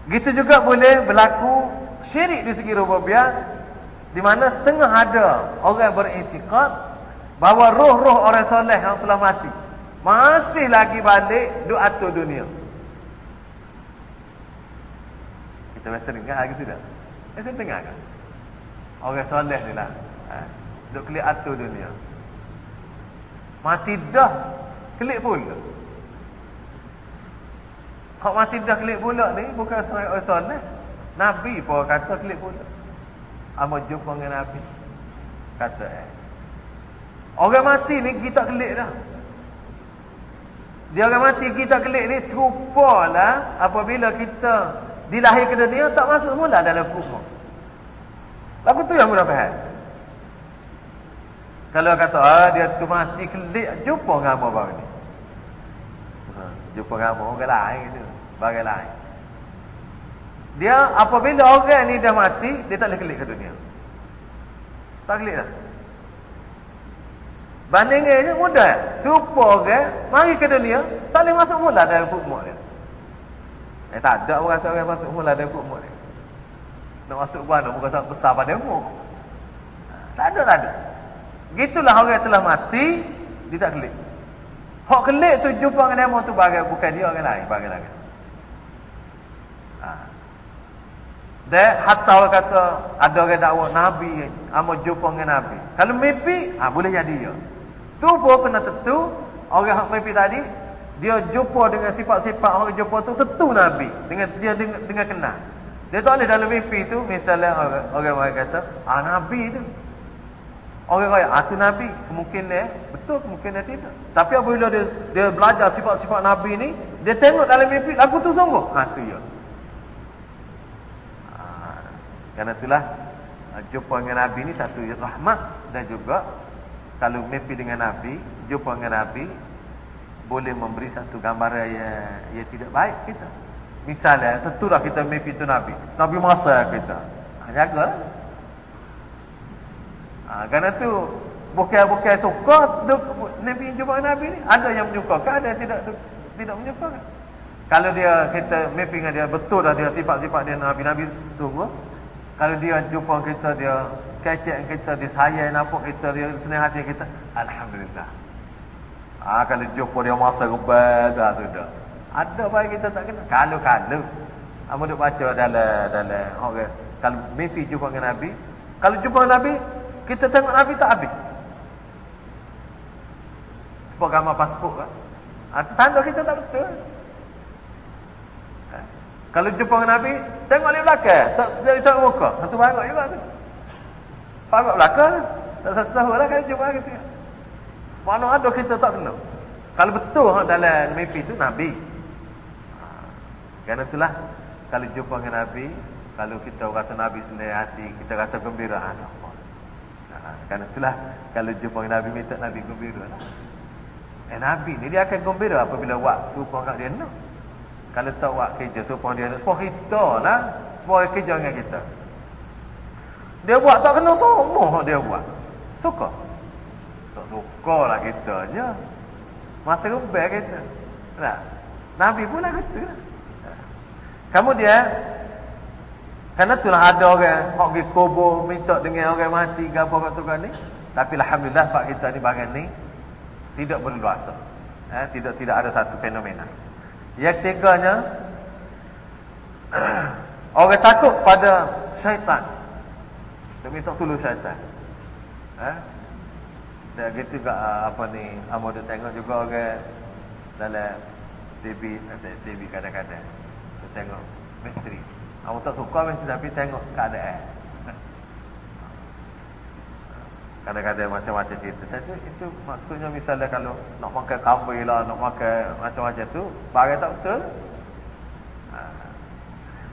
Gitu juga boleh berlaku syirik di segi rububiyah di mana setengah ada orang beriktikad bahawa roh-roh orang soleh yang telah mati masih lagi balik duk atur dunia. Kita biasa dengar gitu tak? Kita dengar kan? Orang soleh ni lah. Ha, duk kelik atur dunia. Mati dah. Kelik pula. Hak mati dah kelik pula ni bukan orang soleh. Nabi pun kata kelik pula. Amo jumpa dengan Nabi. Kata eh. Orang mati ni kita kelik dah. Dia orang mati kita kelik ni serupalah apabila kita dilahir ke dunia tak masuk semula dalam kubur. Lagu tu yang mudah faham. Kalau kata ah dia tu mati kelik jumpa apa baru ni. Ha, jumpa apa orang lain tu, bagai lain. Dia apabila orang ni dah mati, dia tak boleh kelik ke dunia. Tak kelik dah. Bandingnya mudah. Serupa orang mari ke dunia, tak boleh masuk mula dalam mak dia. Eh tak ada orang seorang masuk mula dalam mak dia. Nak masuk mana muka sangat besar pada mak. Tak ada, tak ada. Gitulah orang yang telah mati, dia tak kelik. Hak kelik tu jumpa dengan dia tu bagai bukan dia orang lain, bagai lagi. Ha. Dan hatta orang kata ada orang dakwa Nabi, amo jumpa dengan Nabi. Kalau mimpi, ha, boleh jadi dia. Tu pun kena tentu orang hak mimpi tadi dia jumpa dengan sifat-sifat orang jumpa tu tentu nabi dengan dia dengan, dengan kenal. Dia tak boleh dalam mimpi tu misalnya orang, orang kata ah nabi tu. Orang kata ah tu nabi kemungkinan betul kemungkinan tidak. Tapi apabila dia dia belajar sifat-sifat nabi ni dia tengok dalam mimpi lagu tu sungguh. Ha tu ya. Ha, kerana itulah jumpa dengan nabi ni satu rahmat dan juga kalau mimpi dengan Nabi, jumpa dengan Nabi, boleh memberi satu gambaran yang, yang tidak baik kita. Misalnya, tentulah kita mimpi itu Nabi. Nabi masa kita. Ha, jaga lah. Ha, kerana tu bukan-bukan suka Nabi jumpa Nabi ni. Ada yang menyukakan, ada yang tidak tidak menyukakan. Kalau dia kita mimpi dengan dia, betul dah dia sifat-sifat dia Nabi-Nabi sungguh. Kalau dia jumpa kita, dia kecek kita, dia sayang nampak kita, dia senang hati kita. Alhamdulillah. Ah kalau jumpa dia masa rebah dah tu dah. Ada baik kita tak kena. Kalau-kalau. Kamu duk baca dalam dalam orang kalau mimpi jumpa dengan Nabi, kalau jumpa dengan Nabi, kita tengok Nabi tak habis. Sebab gambar pasport kan. Ah, tanda kita tak betul. Ha. Kalau jumpa dengan Nabi, tengok di belakang. Tak tak muka. Satu banyak juga tu. Parak belakang Tak sesah lah kan jumpa kita Mana ada kita tak kenal Kalau betul ha, dalam mimpi itu Nabi ha, Kerana itulah Kalau jumpa dengan Nabi Kalau kita rasa Nabi sendiri hati Kita rasa gembira ha, ha, Kerana itulah Kalau jumpa Nabi Minta Nabi gembira Eh Nabi ni dia akan gembira Apabila buat supaya kat dia nak Kalau tak buat kerja supaya dia nak Supaya kita lah Supaya kerja dengan kita dia buat tak kena semua dia buat. Suka. Tak suka lah kita je. Masa rubah kita. Nah, Nabi pula kata. Kemudian, kerana itulah ada orang hok pergi kubur minta dengan orang mati gapo kat tukang ni. Tapi alhamdulillah pak kita ni bagian ni tidak berluasa. Eh, tidak tidak ada satu fenomena. Yang ketiganya (clears throat) orang takut pada syaitan. Dia minta tolong syaitan. Eh? Dan gitu juga ah, apa ni Amo dia tengok juga orang dalam TV TV kadang-kadang. Dia tengok misteri. Amo tak suka misteri tapi tengok keadaan. Kadang-kadang macam-macam cerita. Tapi itu maksudnya misalnya kalau nak makan kambing lah, nak makan macam-macam tu, barang tak betul. Ha.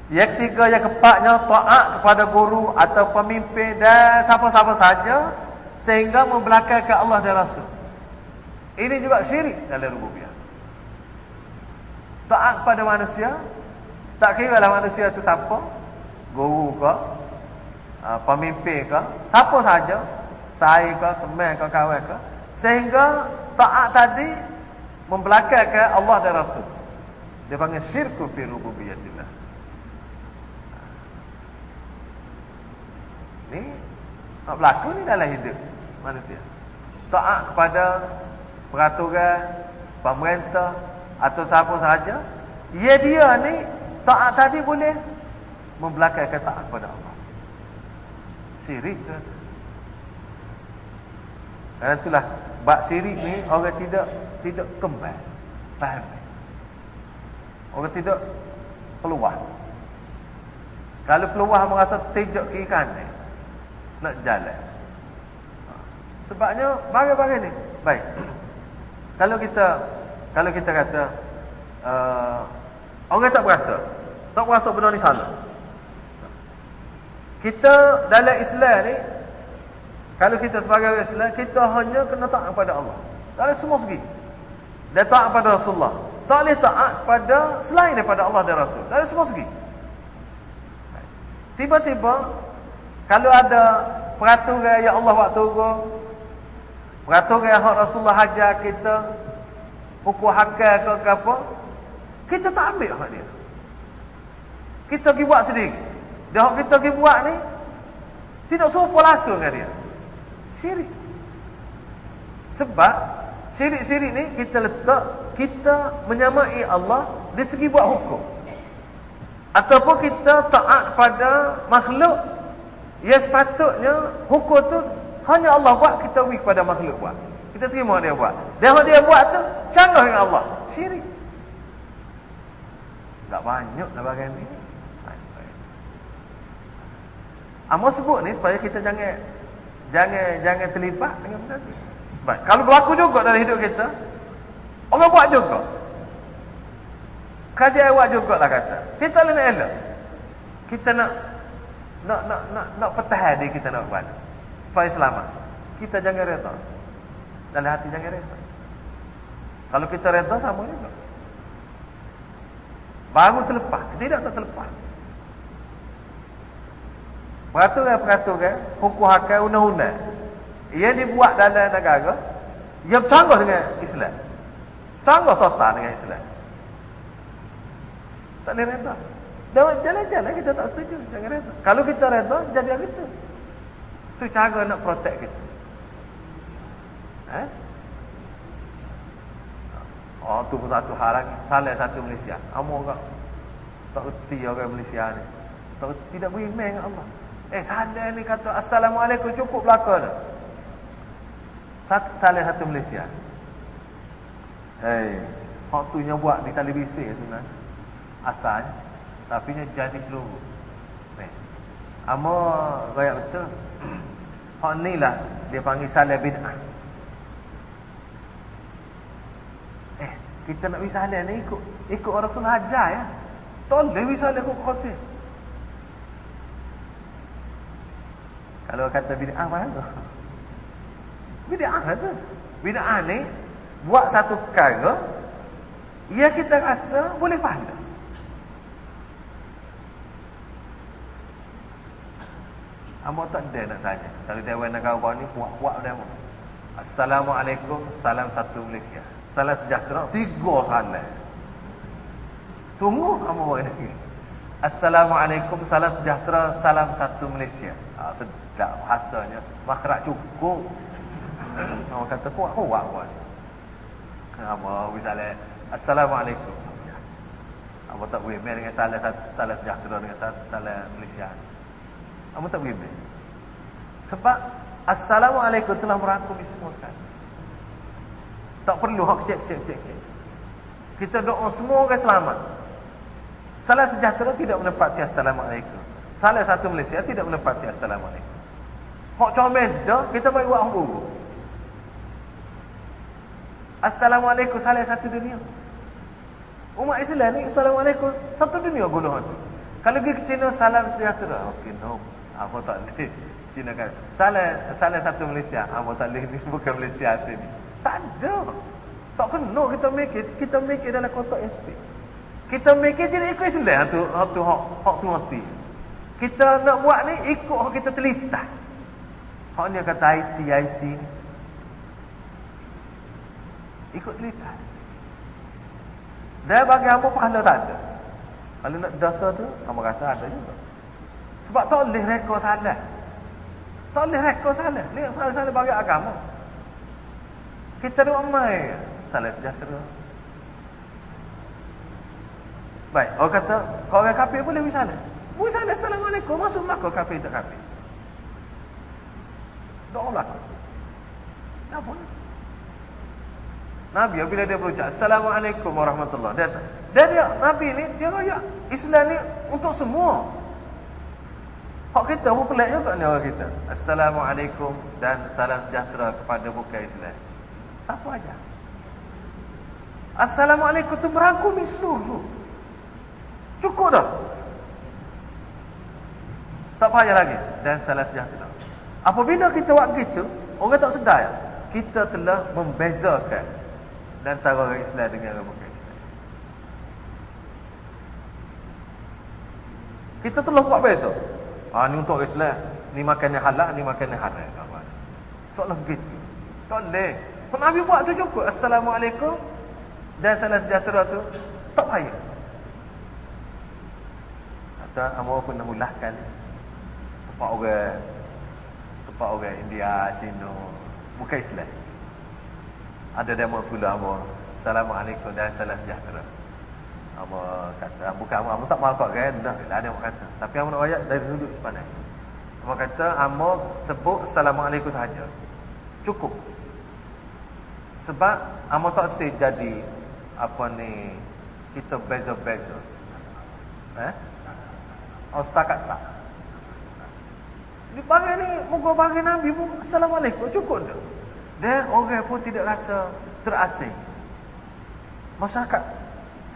Yang ketiga, yang keempatnya, taat kepada guru atau pemimpin dan siapa-siapa saja sehingga membelakangkan Allah dan Rasul. Ini juga syirik dalam rububiyah. Taat pada manusia, tak kira lah manusia itu siapa, guru ke, uh, pemimpin ke, siapa saja, saya ke, teman ke, kawan ke, sehingga taat tadi membelakangkan Allah dan Rasul. Dia panggil syirku fi rububiyatillah. Ni tak berlaku ni dalam hidup manusia. Taat kepada peraturan pemerintah atau siapa sahaja. Ya dia ni taat tadi boleh membelakangkan taat kepada Allah. Syirik ke? Kerana itulah bab syirik ni orang tidak tidak kembali. Faham? Orang tidak keluar. Kalau keluar merasa tidak kiri kanan nak jalan. Sebabnya barang-barang ni baik. Kalau kita kalau kita kata uh, orang tak berasa, tak berasa benda ni salah. Kita dalam Islam ni kalau kita sebagai orang Islam kita hanya kena taat kepada Allah. Dalam semua segi. Dan taat kepada Rasulullah. Tak boleh taat pada selain daripada Allah dan Rasul. Dalam semua segi. Tiba-tiba kalau ada peraturan yang Allah buat turun Peraturan yang Rasulullah hajar kita Hukum hakal ke, ke apa Kita tak ambil hak dia Kita pergi buat sendiri Dia hak kita pergi buat ni Tidak serupa langsung dengan dia Syirik Sebab Syirik-syirik ni kita letak Kita menyamai Allah Di segi buat hukum Ataupun kita taat pada makhluk Yang sepatutnya Hukum tu hanya Allah buat, kita beri kepada makhluk buat. Kita terima dia buat. Dan dia buat tu, canggah dengan Allah. Syirik. Tak banyak lah bagian ni. Amo sebut ni supaya kita jangan jangan jangan terlibat dengan benda ni. Baik, kalau berlaku juga dalam hidup kita, orang buat juga. Kajian buat juga lah kata. Kita nak elok. Kita nak nak nak nak nak pertahan diri kita nak buat supaya selamat. Kita jangan reda. Dalam hati jangan reda. Kalau kita reda sama juga. Baru terlepas. Tidak tak terlepas. Peraturan-peraturan, hukum hakal, undang-undang. Ia dibuat dalam negara. Ia bertangguh dengan Islam. Tangguh total dengan Islam. Tak boleh reda. Jalan-jalan kita tak setuju. Jangan reda. Kalau kita reda, jadi yang itu. Cara nak protect kita. Eh? Oh, tu pun satu hal lagi. Salah satu Malaysia. Amo enggak. Tak reti orang Malaysia ni. Tak reti, tidak beriman dengan Allah. Eh, salah ni kata Assalamualaikum cukup belakang dah. Salah satu Malaysia. Eh, waktu yang buat di televisi sebenarnya. Asalnya. Tapi jadi seluruh. Eh. Amo gaya betul. (clears throat) Hak ni lah dia panggil salah bid'ah. Kita nak bisa salah ni ikut ikut Rasul ajar ya. Toleh bisa salah ikut khusus. Kalau kata bid'ah mana? Bid'ah tu. Bid'ah ni buat satu perkara ya kita rasa boleh pahala. Amba tak ada nak tanya. Kalau dia nak kau ni buat-buat dia apa? Assalamualaikum, salam satu Malaysia. Salam sejahtera, tiga salam. Tunggu apa buat ini. Assalamualaikum, salam sejahtera, salam satu Malaysia. Ha, sedap bahasanya. Makrak cukup. Orang kata kuat-kuat buat. Apa misalnya, Assalamualaikum. Apa tak boleh main dengan salam, salam sejahtera dengan salam Malaysia. Apa tak boleh main. Sebab Assalamualaikum telah merangkumi semua sekali. Tak perlu (laughs) hak cek cek cek. Kita doa semua orang selamat. Salah sejahtera tidak menepati Assalamualaikum. Salah satu Malaysia tidak menepati Assalamualaikum. Hak comel dah kita bagi buat hamba. Assalamualaikum salah satu dunia. Umat Islam ni Assalamualaikum satu dunia guna tu. Kalau pergi ke China salam sejahtera. Okey no. Apa tak boleh. (laughs) Cina kan salah salah satu Malaysia apa tak boleh ni (laughs) bukan Malaysia sini tak ada tak kena kita make it kita make it dalam kotak SP kita make it jadi ikut Islam tu tu hak hak semati. Kita nak buat ni ikut hak kita telita hak ni kata IT IT ikut telita dia bagi apa pahala tak ada. Kalau nak dosa tu kamu rasa ada juga. Sebab tak boleh rekod salah. Tak boleh rekod salah. Ni salah-salah bagi agama. Kita doa mai. Salah sejahtera. Baik. Orang kata, kalau orang kafir boleh misalnya. Boleh salah. Assalamualaikum. Masuk makhluk kafir tak kafir. Doa belakang. Tak boleh. Nabi bila dia berucap Assalamualaikum warahmatullahi dia, dia, dia Nabi ni dia raya Islam ni untuk semua Hak kita pun pelik juga ni orang kita. Assalamualaikum dan salam sejahtera kepada bukan Islam. Siapa aja? Assalamualaikum tu merangkumi seluruh. Cukup dah. Tak payah lagi. Dan salam sejahtera. Apabila kita buat gitu, orang tak sedar. Kita telah membezakan dan antara orang Islam dengan orang bukan Islam. Kita telah buat beza. Ah ni untuk Islam. Ni makan yang halal, ni makan yang haram. Soalan begitu. Tak boleh. Nabi buat tu cukup. Assalamualaikum. Dan salam sejahtera tu. Tak payah. Atau Amor pun nak mulahkan. Tempat orang. Tempat orang India, Cina. Bukan Islam. Ada demo sebelah Amor. Assalamualaikum dan salam sejahtera. Apa kata bukan apa apa tak mahu kau kan dah ada yang kata tapi apa nak ayat dari duduk sepandai apa kata hamba sebut assalamualaikum saja cukup sebab hamba tak sih jadi apa ni kita beza-beza eh oh setakat tak di pagi ni muka pagi Nabi pun Assalamualaikum cukup dah dan orang pun tidak rasa terasing masyarakat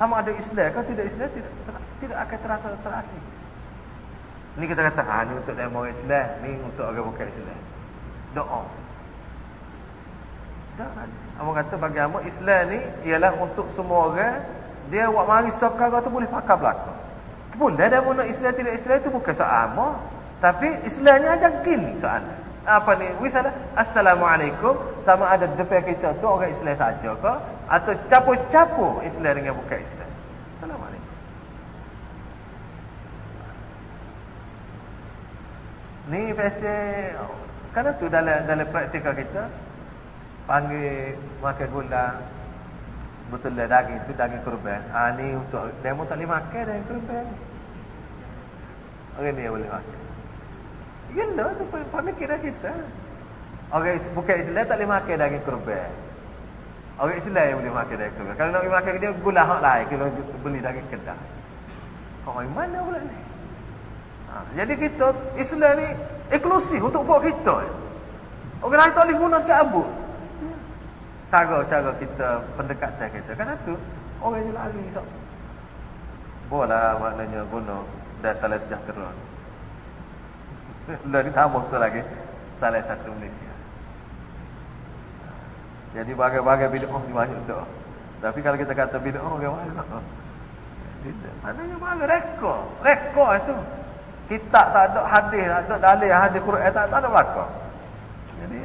sama ada Islam kau tidak Islam tidak tidak akan terasa terasing. Ni kita kata, ah ni untuk demo Islam, ni untuk orang bukan Islam. Doa. Dah kan? Apa kata bagi amo Islam ni ialah untuk semua orang dia buat mari sokar tu boleh pakai belakang. Boleh dah nak Islam tidak Islam itu bukan soal amo, tapi Islamnya aja gini soalnya. Apa ni? Misalnya Assalamualaikum sama ada depan kita tu orang Islam saja ke atau capo-capo Islam dengan bukan Islam. Assalamualaikum. Ni pasal kan tu dalam dalam praktikal kita panggil makan gula betul lah daging tu daging kurban. Ah ni untuk demo tak boleh makan daging kurban. Orang ni boleh makan. Yalah tu pemikiran kita. Orang bukan Islam tak boleh makan daging kurban. Orang Islam yang boleh makan daging kurban. Kalau nak pergi makan dia gula hak lain kalau beli daging kedah. Orang mana pula ni? Ha, jadi kita Islam ni eksklusif untuk buat kita. Orang lain tak boleh guna sikit Cara-cara kita pendekatan kita. Kan tu orang yang lari so. Boleh maknanya guna dan salah sejahtera. Dari tambah lagi salah satu Malaysia. Jadi bagai-bagai bid'ah ni banyak tu. Tapi kalau kita kata bid'ah bagaimana? Tidak. Maknanya mana rekod. Rekod itu. Kita tak ada hadis, tak ada dalil hadis Quran tak, tak ada belakang. Jadi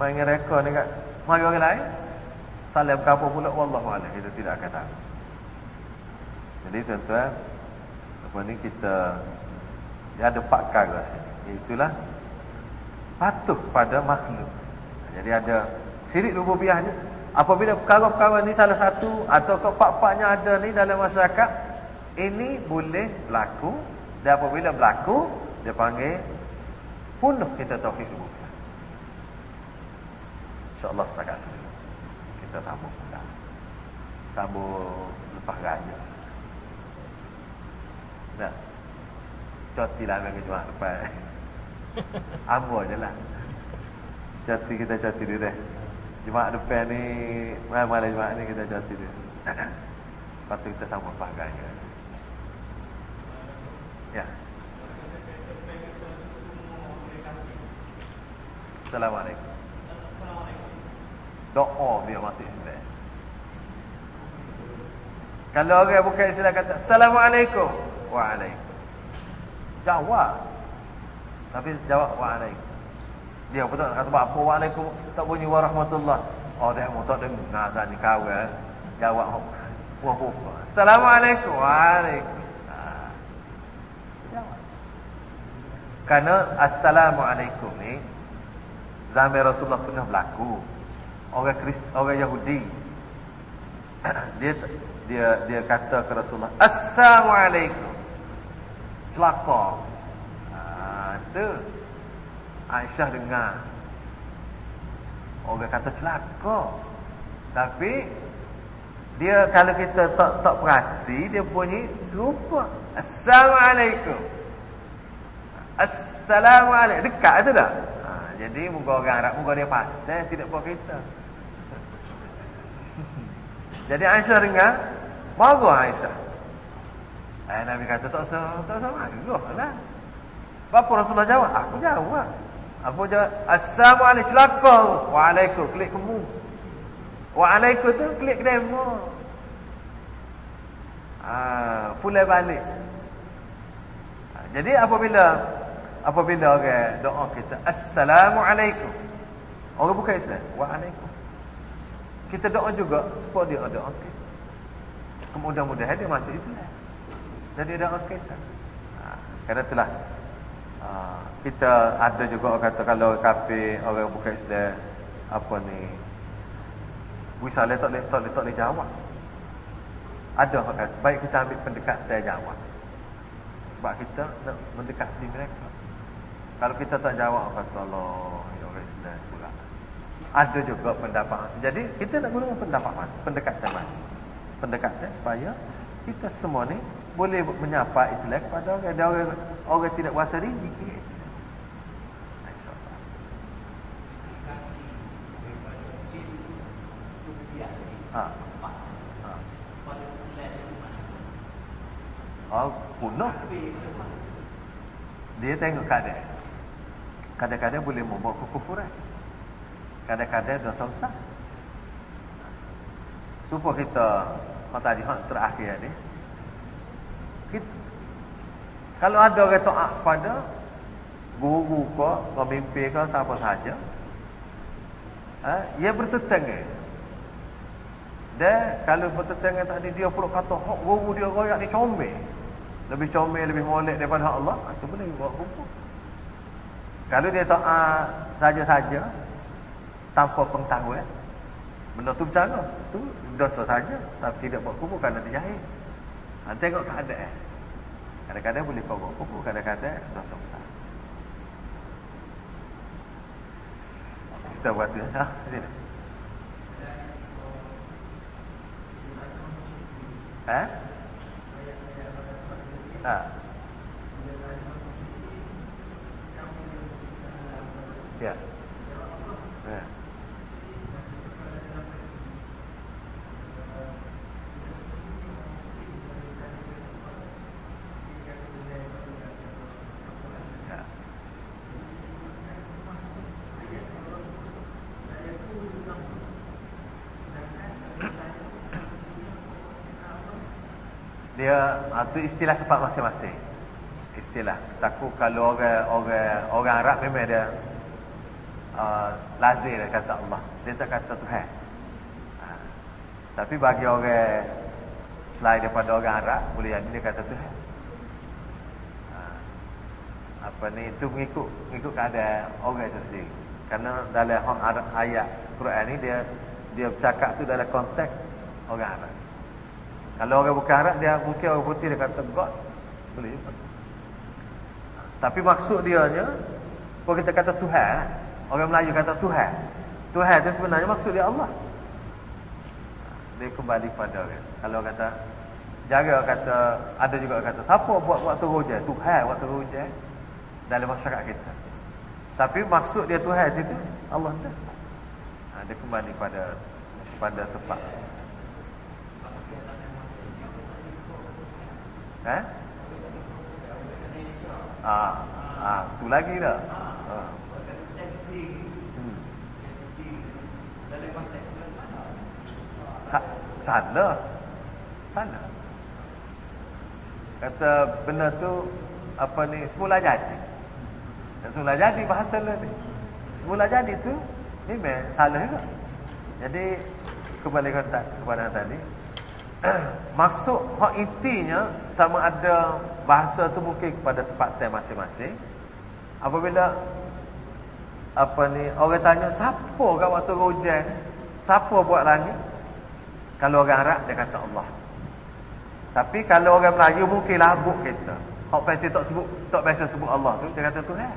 Main reka ni kat mari orang lain. Salam kapo pula wallahu a'lam kita tidak akan tahu. Jadi tuan-tuan apa ni kita dia ada pakar kat sini. Itulah patuh pada makhluk. Jadi ada sirik rububiahnya. Apabila perkara-perkara ni salah satu atau kepak-paknya ada ni dalam masyarakat, ini boleh berlaku dan apabila berlaku, dia panggil punuh kita tauhid rububiah. InsyaAllah setakat itu. Kita sambung pula. Sambung lepas raya. Nah. Cuti lah dengan Jumat lepas. (laughs) Ambo je lah. Cuti kita cuti dulu deh. Jumat depan ni, malam-malam Jumat ni kita cuti dulu. (coughs) Lepas tu kita sambung lepas raya. Ya. Assalamualaikum. Doa biar masuk Islam. Kalau orang bukan Islam kata Assalamualaikum. Waalaikum. Jawab. Tapi jawab waalaikum. Dia betul nak kata apa waalaikum tak bunyi warahmatullah. Oh dia mau tak dengar dah ni kawan. Jawab. Wah, Assalamualaikum. Waalaikum. Karena Assalamualaikum ni Zaman Rasulullah pernah berlaku Orang Kristi, orang Yahudi. (clears throat) Dia dia dia kata ke Rasulullah Assalamualaikum. Celaka. Ha, Itu Aisyah dengar. Orang kata celaka. Tapi Dia kalau kita tak tak perhati Dia bunyi serupa. Assalamualaikum. Assalamualaikum. Dekat tu tak? Ha, jadi muka orang Arab, muka dia pasal tidak buat kita. Jadi Aisyah dengar, marah Aisyah. Eh, Nabi kata tak usah, tak usah marah lah. Apa Rasulullah jawab? Aku jawab. Apa jawab? Assalamualaikum. Celaka. Waalaikum. Klik kamu. Waalaikum tu klik demo. Ah, pulai balik. Ha, jadi apabila apabila orang doa kita assalamualaikum orang bukan Islam waalaikum kita doa juga supaya dia doa kita kemudian-mudahan dia masuk Islam. Jadi doa kita ha, kerana itulah ha, kita ada juga orang kata kalau kafir orang bukan Islam apa ni misalnya tak boleh tak boleh tak boleh jawab ada orang kata baik kita ambil pendekat saya jawab sebab kita nak mendekati mereka. Kalau kita tak jawab kata Allah ya orang Islam pula. Ada juga pendapat. Jadi kita nak guna pendapat mana? Pendekatan mana? Pendekatan supaya kita semua ni boleh menyapa Islam kepada orang ada orang, orang tidak kuasa diri Ha. Ha. Oh. Dia tengok keadaan kadang-kadang boleh membawa kekufuran kadang-kadang dosa besar. Supaya kita kalau tadi hak terakhir ni kita, kalau ada orang taat pada guru ke pemimpin ke siapa saja ha, ia bertetangga. Dan kalau bertetangga tadi dia perlu kata hak guru dia royak ni comel. Lebih comel lebih molek daripada Allah itu boleh buat hukum kalau dia taat saja-saja tanpa pengetahuan, benda tu bercana, tu dosa saja, tapi tidak buat kubur kerana dia jahil. Ha, tengok keadaan. Kadang-kadang boleh kau buat kubur, kadang-kadang dosa besar. Kita buat tu. Ha, sini. Eh? Ha? Ya. Ya. Itu istilah tempat masing-masing istilah takut kalau orang orang orang Arab memang dia uh, lazim dia kata Allah. Dia tak kata Tuhan. Ha. Tapi bagi orang selain daripada orang Arab, boleh jadi dia kata. Ha. Apa ni, itu mengikut, mengikut keadaan orang itu sendiri. Kerana dalam ayat Quran ni, dia dia bercakap tu dalam konteks orang Arab. Kalau orang bukan Arab, dia mungkin orang putih dia kata God. Boleh. Tapi maksud dia nya, kalau kita kata Tuhan, Orang Melayu kata Tuhan. Tuhan itu sebenarnya maksud dia Allah. Dia kembali pada orang. Kalau kata jaga kata ada juga kata siapa buat waktu hujan? Tuhan waktu hujan dalam masyarakat kita. Tapi maksud dia Tuhan itu Allah tu. Ha, dia kembali pada pada tempat. Eh? Ah, ah, tu lagi dah. Ah. Salah. Salah. Kata benda tu Apa ni Semula jadi. Semula jadi bahasa lah ni. Semula jadi tu Ni memang salah juga. Jadi Kembali kepada tadi (clears throat) Maksud Hak intinya Sama ada Bahasa tu mungkin kepada tempat masing-masing Apabila Apa ni Orang tanya Siapa kat waktu hujan Siapa buat langit kalau orang Arab dia kata Allah. Tapi kalau orang Melayu mungkin labuk kita. Hak pasal tak sebut tak biasa sebut Allah tu dia kata Tuhan.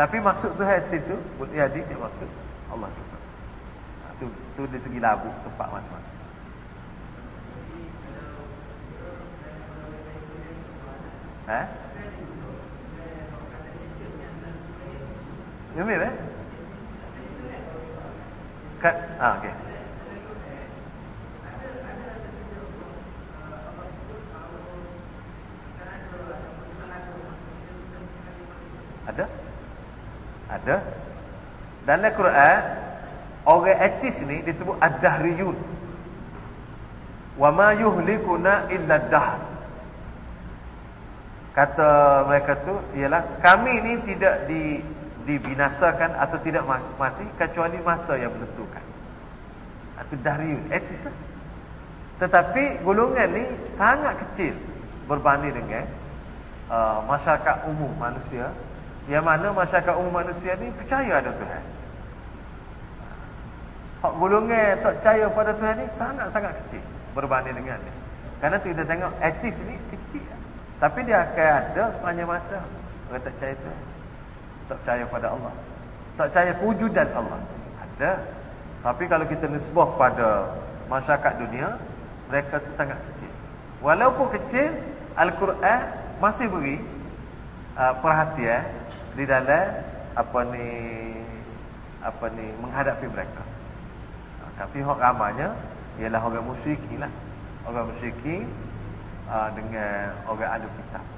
Tapi maksud Tuhan situ boleh jadi dia maksud Allah tu. Ha, tu tu dari segi labuk tempat masing-masing. Eh? Ya, eh? Kat, ah, okay. Ada? Ada. Dalam Quran orang etis ni disebut ad-dahriyun. Wa ma yuhlikuna illa dahr. Kata mereka tu ialah kami ni tidak di dibinasakan atau tidak mati kecuali masa yang menentukan. Itu dahriyun, etis lah. Tetapi golongan ni sangat kecil berbanding dengan uh, masyarakat umum manusia yang mana masyarakat umum manusia ni percaya ada Tuhan. Hak golongan tak percaya pada Tuhan ni sangat-sangat kecil berbanding dengan ni. Kerana kita tengok etis ni. Tapi dia akan ada sepanjang masa. Orang tak percaya Tuhan. Tak percaya pada Allah. Tak percaya kewujudan Allah. Ada. Tapi kalau kita nisbah pada masyarakat dunia, mereka tu sangat kecil. Walaupun kecil, Al-Quran masih beri uh, perhatian di dalam apa ni apa ni menghadapi mereka. Ha, tapi hak ramanya ialah orang musyrik lah. Orang musyrik uh, dengan orang ahli kitab.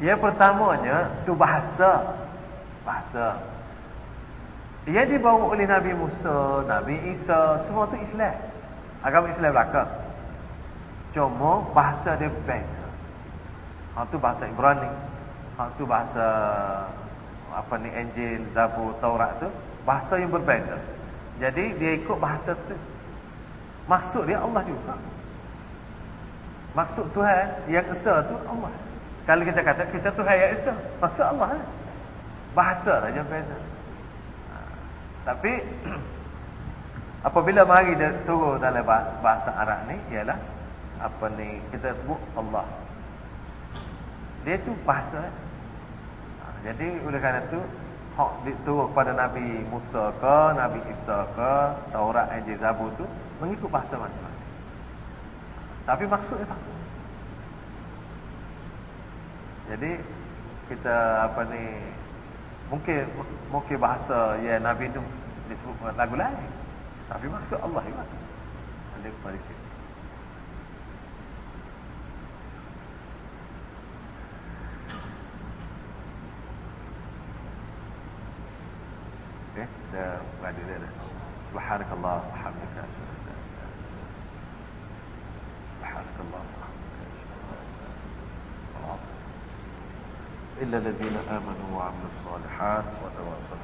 Yang pertamanya tu bahasa. Bahasa. Yang dibawa oleh Nabi Musa, Nabi Isa, semua tu Islam. Agama Islam belakang. Cuma bahasa dia berbeza. Hak tu bahasa Ibrani. Hak tu bahasa apa ni Injil, Zabur, Taurat tu bahasa yang berbeza. Jadi dia ikut bahasa tu. Maksud dia Allah juga. Maksud Tuhan yang esa tu Allah. Kalau kita kata kita tu hayat Isa, maksud Allah lah. Bahasa saja beza. Ha. Tapi (clears throat) apabila mari dia turun dalam bahasa Arab ni ialah apa ni kita sebut Allah. Dia tu bahasa. Ha. Jadi oleh kerana tu hak diturun kepada Nabi Musa ke, Nabi Isa ke, Taurat, Injil, Zabur tu mengikut bahasa masing-masing. Tapi maksudnya satu. Jadi kita apa ni mungkin mungkin bahasa ya Nabi tu disebut lagu lain. Tapi maksud Allah juga. Ada kepada situ. Okay, dah berada dah. Subhanakallah, alhamdulillah. إلا الذين آمنوا وعملوا الصالحات وتواصلوا